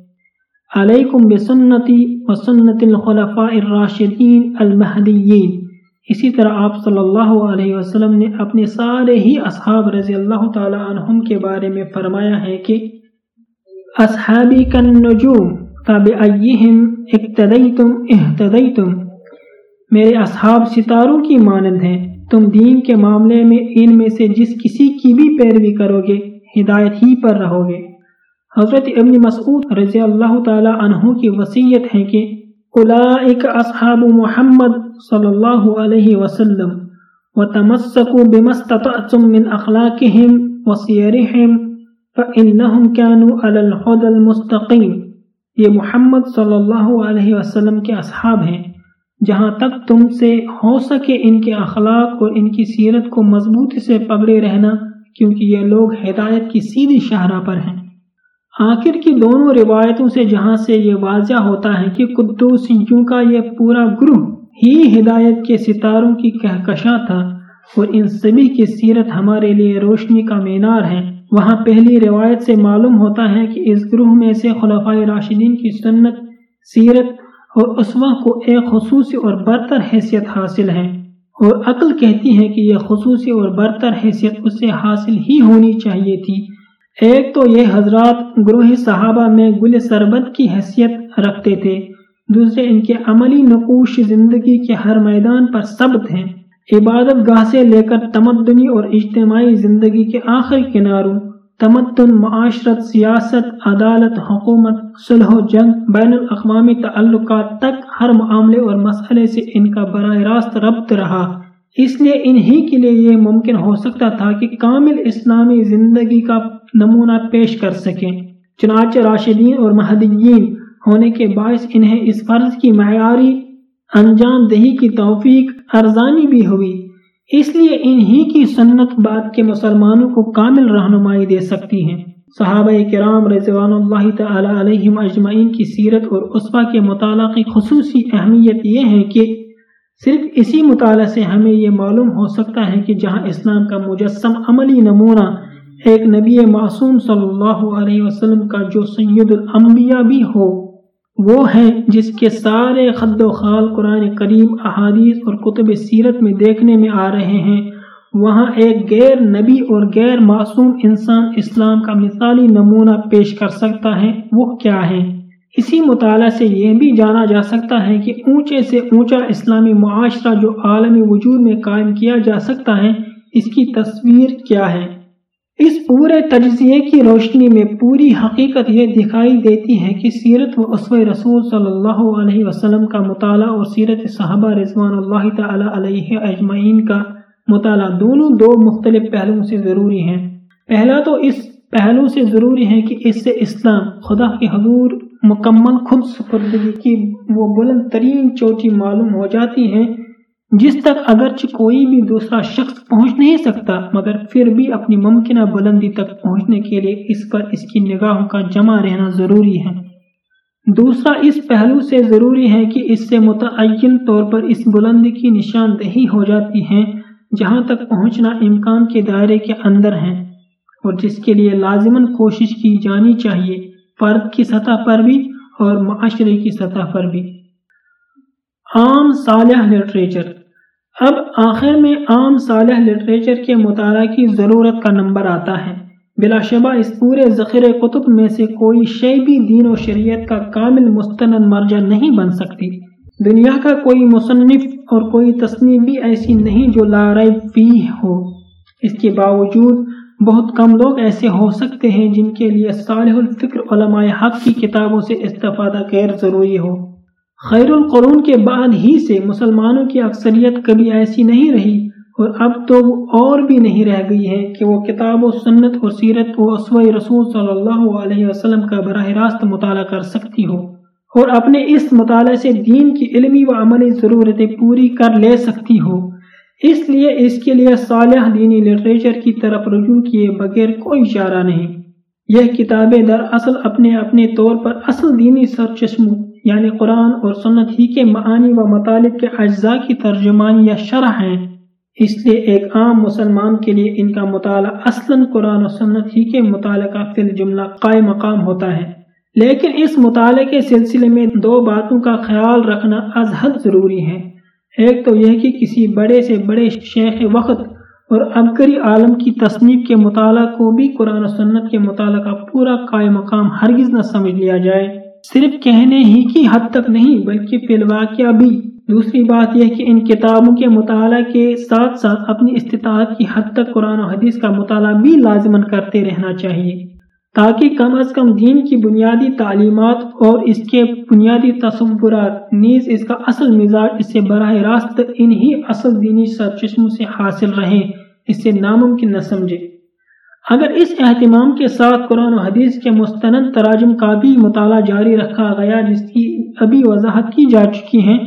A: علیکم بسنتی و سنت الخلفاء الراشدین المہدیین۔ اسی طرح آپ صلی اللہ علیہ وسلم نے اپنے سارے ہی اصحاب رضی اللہ تعالی عنہم کے بارے میں فرمایا ہے کہ اصحابی کن نجوم اقتدیتم احتدیتم میرے اصحاب ستاروں کی مانند ہیں، تم دین کے معاملے میں ان میں سے جس کسی کی بھی پیروی کرو گے، ہدایت ہی پر رہو گے۔ حضرت ابن مسعود رضی اللہ تعالی عنہ کی وسیعت ہے کہ اولئک اصحاب محمد صلی اللہ علیہ وسلم وتمسکوا بمستطعتم من اخلاقهم وسیرهم فإنهم كانوا على الهدى المستقيم یہ محمد صلی اللہ علیہ وسلم کے اصحاب ہیں، جہاں تک تم سے ہو سکے ان کے اخلاق اور ان کی سیرت کو مضبوطی سے پکڑے رہنا، کیونکہ یہ لوگ ہدایت کی سیدھی شاہراہ پر ہیں۔ آخر کی دونوں روایتوں سے جہاں سے یہ واضح ہوتا ہے کہ قدوسیوں کا یہ پورا گروہ ہی ہدایت کے ستاروں کی کہکشاں تھا اور ان سبھی کی سیرت ہمارے لیے روشنی کا مینار ہے۔ وہاں پہلی روایت سے معلوم ہوتا ہے کہ اس گروہ میں سے خلفۂ راشدین کی سنت، سیرت اور اسوا کو ایک خصوصی اور برتر حیثیت حاصل ہے۔ اور عقل کہتی ہے کہ یہ خصوصی اور برتر حیثیت اسے حاصل ہی ہونی چاہیے تھی۔ ایک تو یہ حضرات گروہ صحابہ میں گل سربت کی حیثیت رکھتے تھے۔ دوسرے ان کے عملی نقوش زندگی کے ہر میدان پر ثبت ہیں۔ عبادت گاہ سے لے کر تمدنی اور اجتماعی زندگی کے آخری کناروں، تمدن، معاشرت، سیاست، عدالت، حکومت، صلح و جنگ، بین الاقوامی تعلقات تک ہر معاملے اور مسئلے سے ان کا براہ راست ربط رہا۔ اس لیے انہی کے لیے یہ ممکن ہو سکتا تھا کہ کامل اسلامی زندگی کا نمونہ پیش کر سکیں۔ چنانچہ راشدین اور مہدیین ہونے کے باعث انہیں اس فرض کی معیاری انجام دہی کی توفیق ارزانی بھی ہوئی۔ اس لیے انہی کی سنت بعد کے مسلمانوں کو کامل رہنمائی دے سکتی ہیں۔ صحابہ کرام رضوان اللہ تعالی علیہم اجمعین کی سیرت اور اسفا کے مطالعہ کی خصوصی اہمیت یہ ہے کہ صرف اسی مطالعہ سے ہمیں یہ معلوم ہو سکتا ہے کہ جہاں اسلام کا مجسم عملی نمونہ ایک نبی معصوم صلی اللہ علیہ وسلم کا جو سید الانبیاء بھی ہو، وہ ہیں جس کے سارے خد و خال قرآن کریم احادیث اور کتب سیرت میں دیکھنے میں آ رہے ہیں۔ وہاں ایک غیر نبی اور غیر معصوم انسان اسلام کا مثالی نمونہ پیش کر سکتا ہے، وہ کیا ہے؟ اسی مطالعہ سے یہ بھی جانا جا سکتا ہے کہ اونچے سے اونچا اسلامی معاشرہ جو عالمی وجود میں قائم کیا جا سکتا ہے، اس کی تصویر کیا ہے؟ اس پورے تجزیے کی روشنی میں پوری حقیقت یہ دکھائی دیتی ہے کہ سیرت و عصو رسول صلی اللہ علیہ وسلم کا مطالعہ اور سیرت صحابہ رضوان اللہ تعالی علیہ اجمعین کا مطالعہ دونوں دو مختلف پہلوؤں سے ضروری ہیں۔ پہلا تو اس پہلو سے ضروری ہے کہ اس سے اسلام، خدا کے حضور مکمل خود سپردگی کی وہ بلند ترین چوٹی معلوم ہو جاتی ہیں، جس تک اگرچہ کوئی بھی دوسرا شخص پہنچ نہیں سکتا، مگر پھر بھی اپنی ممکنہ بلندی تک پہنچنے کے لیے اس پر اس کی نگاہوں کا جمع رہنا ضروری ہے۔ دوسرا، اس پہلو سے ضروری ہے کہ اس سے متعین طور پر اس بلندی کی نشاندہی ہو جاتی ہے جہاں تک پہنچنا امکان کے دائرے کے اندر ہے اور جس کے لیے لازماً کوشش کی جانی چاہیے۔ فرد کی سطح پر بھی اور معاشرے کی سطح پر بھی۔ عام صالح لٹریچر اب آخر میں عام صالح لٹریچر کے مطالعہ کی ضرورت کا نمبر آتا ہے۔ بلا شبہ اس پورے ذخیرے کتب میں سے کوئی شے بھی دین و شریعت کا کامل مستند مرجع نہیں بن سکتی۔ دنیا کا کوئی مصنف اور کوئی تصنیف بھی ایسی نہیں جو لارائب فی ہو۔ اس کے باوجود بہت کم لوگ ایسے ہو سکتے ہیں جن کے لیے صالح الفکر علماء حق کی کتابوں سے استفادہ غیر ضروری ہو۔ خیر القرون کے بعد ہی سے مسلمانوں کی اکثریت کبھی ایسی نہیں رہی اور اب تو وہ اور بھی نہیں رہ گئی ہے کہ وہ کتاب و سنت اور سیرت و اسوہ رسول صلی اللہ علیہ وسلم کا براہ راست مطالعہ کر سکتی ہو اور اپنے اس مطالعے سے دین کی علمی و عملی ضرورتیں پوری کر لے سکتی ہو۔ اس لیے اس کے لیے صالح دینی لٹریچر کی طرف رجوع کیے بغیر کوئی اشارہ نہیں۔ یہ کتابیں در اصل اپنے اپنے طور پر اصل دینی سر چشموں یعنی قرآن اور سنت ہی کے معانی و مطالب کے اجزاء کی ترجمان یا شرح ہیں۔ اس لیے ایک عام مسلمان کے لیے ان کا مطالعہ اصلاً قرآن و سنت ہی کے مطالعہ کا فی الجملہ قائم مقام ہوتا ہے۔ لیکن اس مطالعے کے سلسلے میں دو باتوں کا خیال رکھنا از حد ضروری ہے۔ ایک تو یہ کہ کسی بڑے سے بڑے شیخ وقت اور ابکری عالم کی تصنیف کے مطالعہ کو بھی قرآن و سنت کے مطالعہ کا پورا قائم مقام ہرگز نہ سمجھ لیا جائے۔ صرف کہنے ہی کی حد تک نہیں، بلکہ فی الواقعہ بھی۔ دوسری بات یہ کہ ان کتابوں کے مطالعہ کے ساتھ ساتھ اپنی استطاعت کی حد تک قرآن و حدیث کا مطالعہ بھی لازمن کرتے رہنا چاہیے۔ تاکہ کم از کم دین کی بنیادی تعلیمات اور اس کے بنیادی تصورات، نیز اس کا اصل مزاج اس سے براہ راست انہی اصل دینی سرچشموں سے حاصل رہیں اس سے ناممکن نہ سمجھے۔ اگر اس اہتمام کے ساتھ قرآن و حدیث کے مستند تراجم کا بھی مطالعہ جاری رکھا گیا، جس کی ابھی وضاحت کی جا چکی ہیں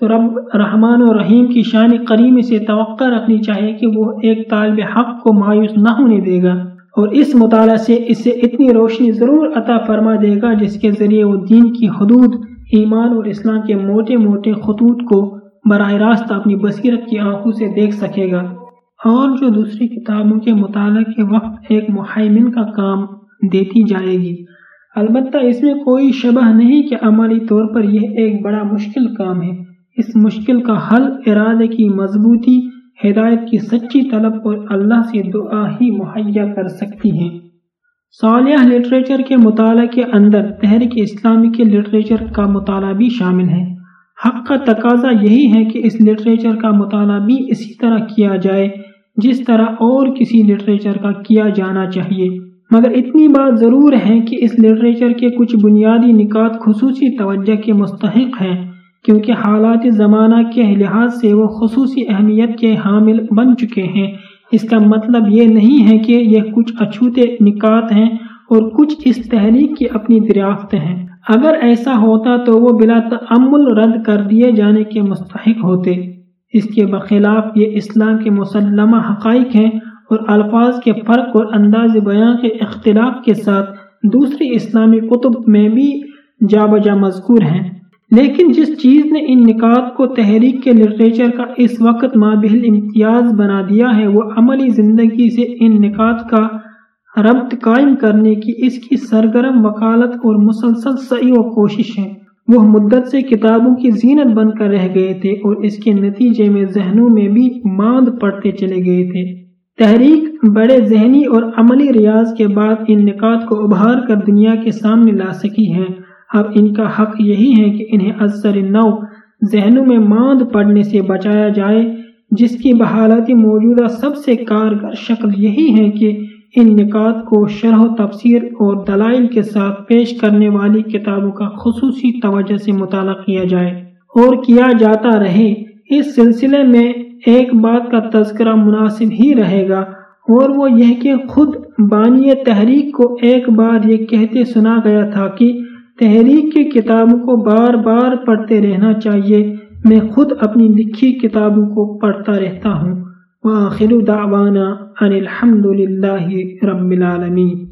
A: تو رب رحمان و رحیم کی شان کریم سے توقع رکھنی چاہیے کہ وہ ایک طالب حق کو مایوس نہ ہونے دے گا۔ اور اس مطالعہ سے اسے اتنی روشنی ضرور عطا فرما دے گا جس کے ذریعے وہ دین کی حدود، ایمان اور اسلام کے موٹے موٹے خطوط کو براہ راست اپنی بصیرت کی آنکھوں سے دیکھ سکے گا۔ اور جو دوسری کتابوں کے مطالعہ کے وقت ایک محمن کا کام دیتی جائے گی۔ البتہ اس میں کوئی شبہ نہیں کہ عملی طور پر یہ ایک بڑا مشکل کام ہے۔ اس مشکل کا حل ارادے کی مضبوطی ہدایت کی سچی طلب اور اللہ سے دعا ہی مہیا کر سکتی ہیں۔ صالح لٹریچر کے مطالعہ کے اندر تحریک اسلامی کے لٹریچر کا مطالعہ بھی شامل ہے۔ حق کا تقاضا یہی ہے کہ اس لٹریچر کا مطالعہ بھی اسی طرح کیا جائے، جس طرح اور کسی لٹریچر کا کیا جانا چاہیے۔ مگر اتنی بات ضرور ہے کہ اس لٹریچر کے کچھ بنیادی نکات خصوصی توجہ کے مستحق ہیں۔ کیونکہ حالات زمانہ کے لحاظ سے وہ خصوصی اہمیت کے حامل بن چکے ہیں۔ اس کا مطلب یہ نہیں ہے کہ یہ کچھ اچھوتے نکات ہیں اور کچھ اس تحریک کی اپنی دریافت ہیں۔ اگر ایسا ہوتا تو وہ بلا تعمل رد کر دیے جانے کے مستحق ہوتے۔ اس کے بخلاف یہ اسلام کے مسلمہ حقائق ہیں اور الفاظ کے فرق اور انداز بیان کے اختلاف کے ساتھ دوسری اسلامی کتب میں بھی جا بجا مذکور ہیں۔ لیکن جس چیز نے ان نکات کو تحریک کے لٹریچر کا اس وقت مابل امتیاز بنا دیا ہے، وہ عملی زندگی سے ان نکات کا ربط قائم کرنے کی اس کی سرگرم وکالت اور مسلسل صحیح و کوشش ہے وہ مدت سے کتابوں کی زینت بن کر رہ گئے تھے اور اس کے نتیجے میں ذہنوں میں بھی ماند پڑتے چلے گئے تھے۔ تحریک بڑے ذہنی اور عملی ریاض کے بعد ان نکات کو ابھار کر دنیا کے سامنے لا سکی ہے اب ان کا حق یہی ہے کہ انہیں اثر نو ذہنوں میں ماند پڑنے سے بچایا جائے، جس کی بحالتی موجودہ سب سے کارگر شکل یہی ہے کہ ان نکات کو شرح و تفسیر اور دلائل کے ساتھ پیش کرنے والی کتابوں کا خصوصی توجہ سے مطالعہ کیا جائے اور کیا جاتا رہے۔ اس سلسلے میں ایک بات کا تذکرہ مناسب ہی رہے گا اور وہ یہ کہ خود بانی تحریک کو ایک بار یہ کہتے سنا گیا تھا کہ تحریک کی کتابوں کو بار بار پڑھتے رہنا چاہیے۔ میں خود اپنی لکھی کتابوں کو پڑھتا رہتا ہوں۔ وآخر دعوانا ان الحمد للہ رب العالمین۔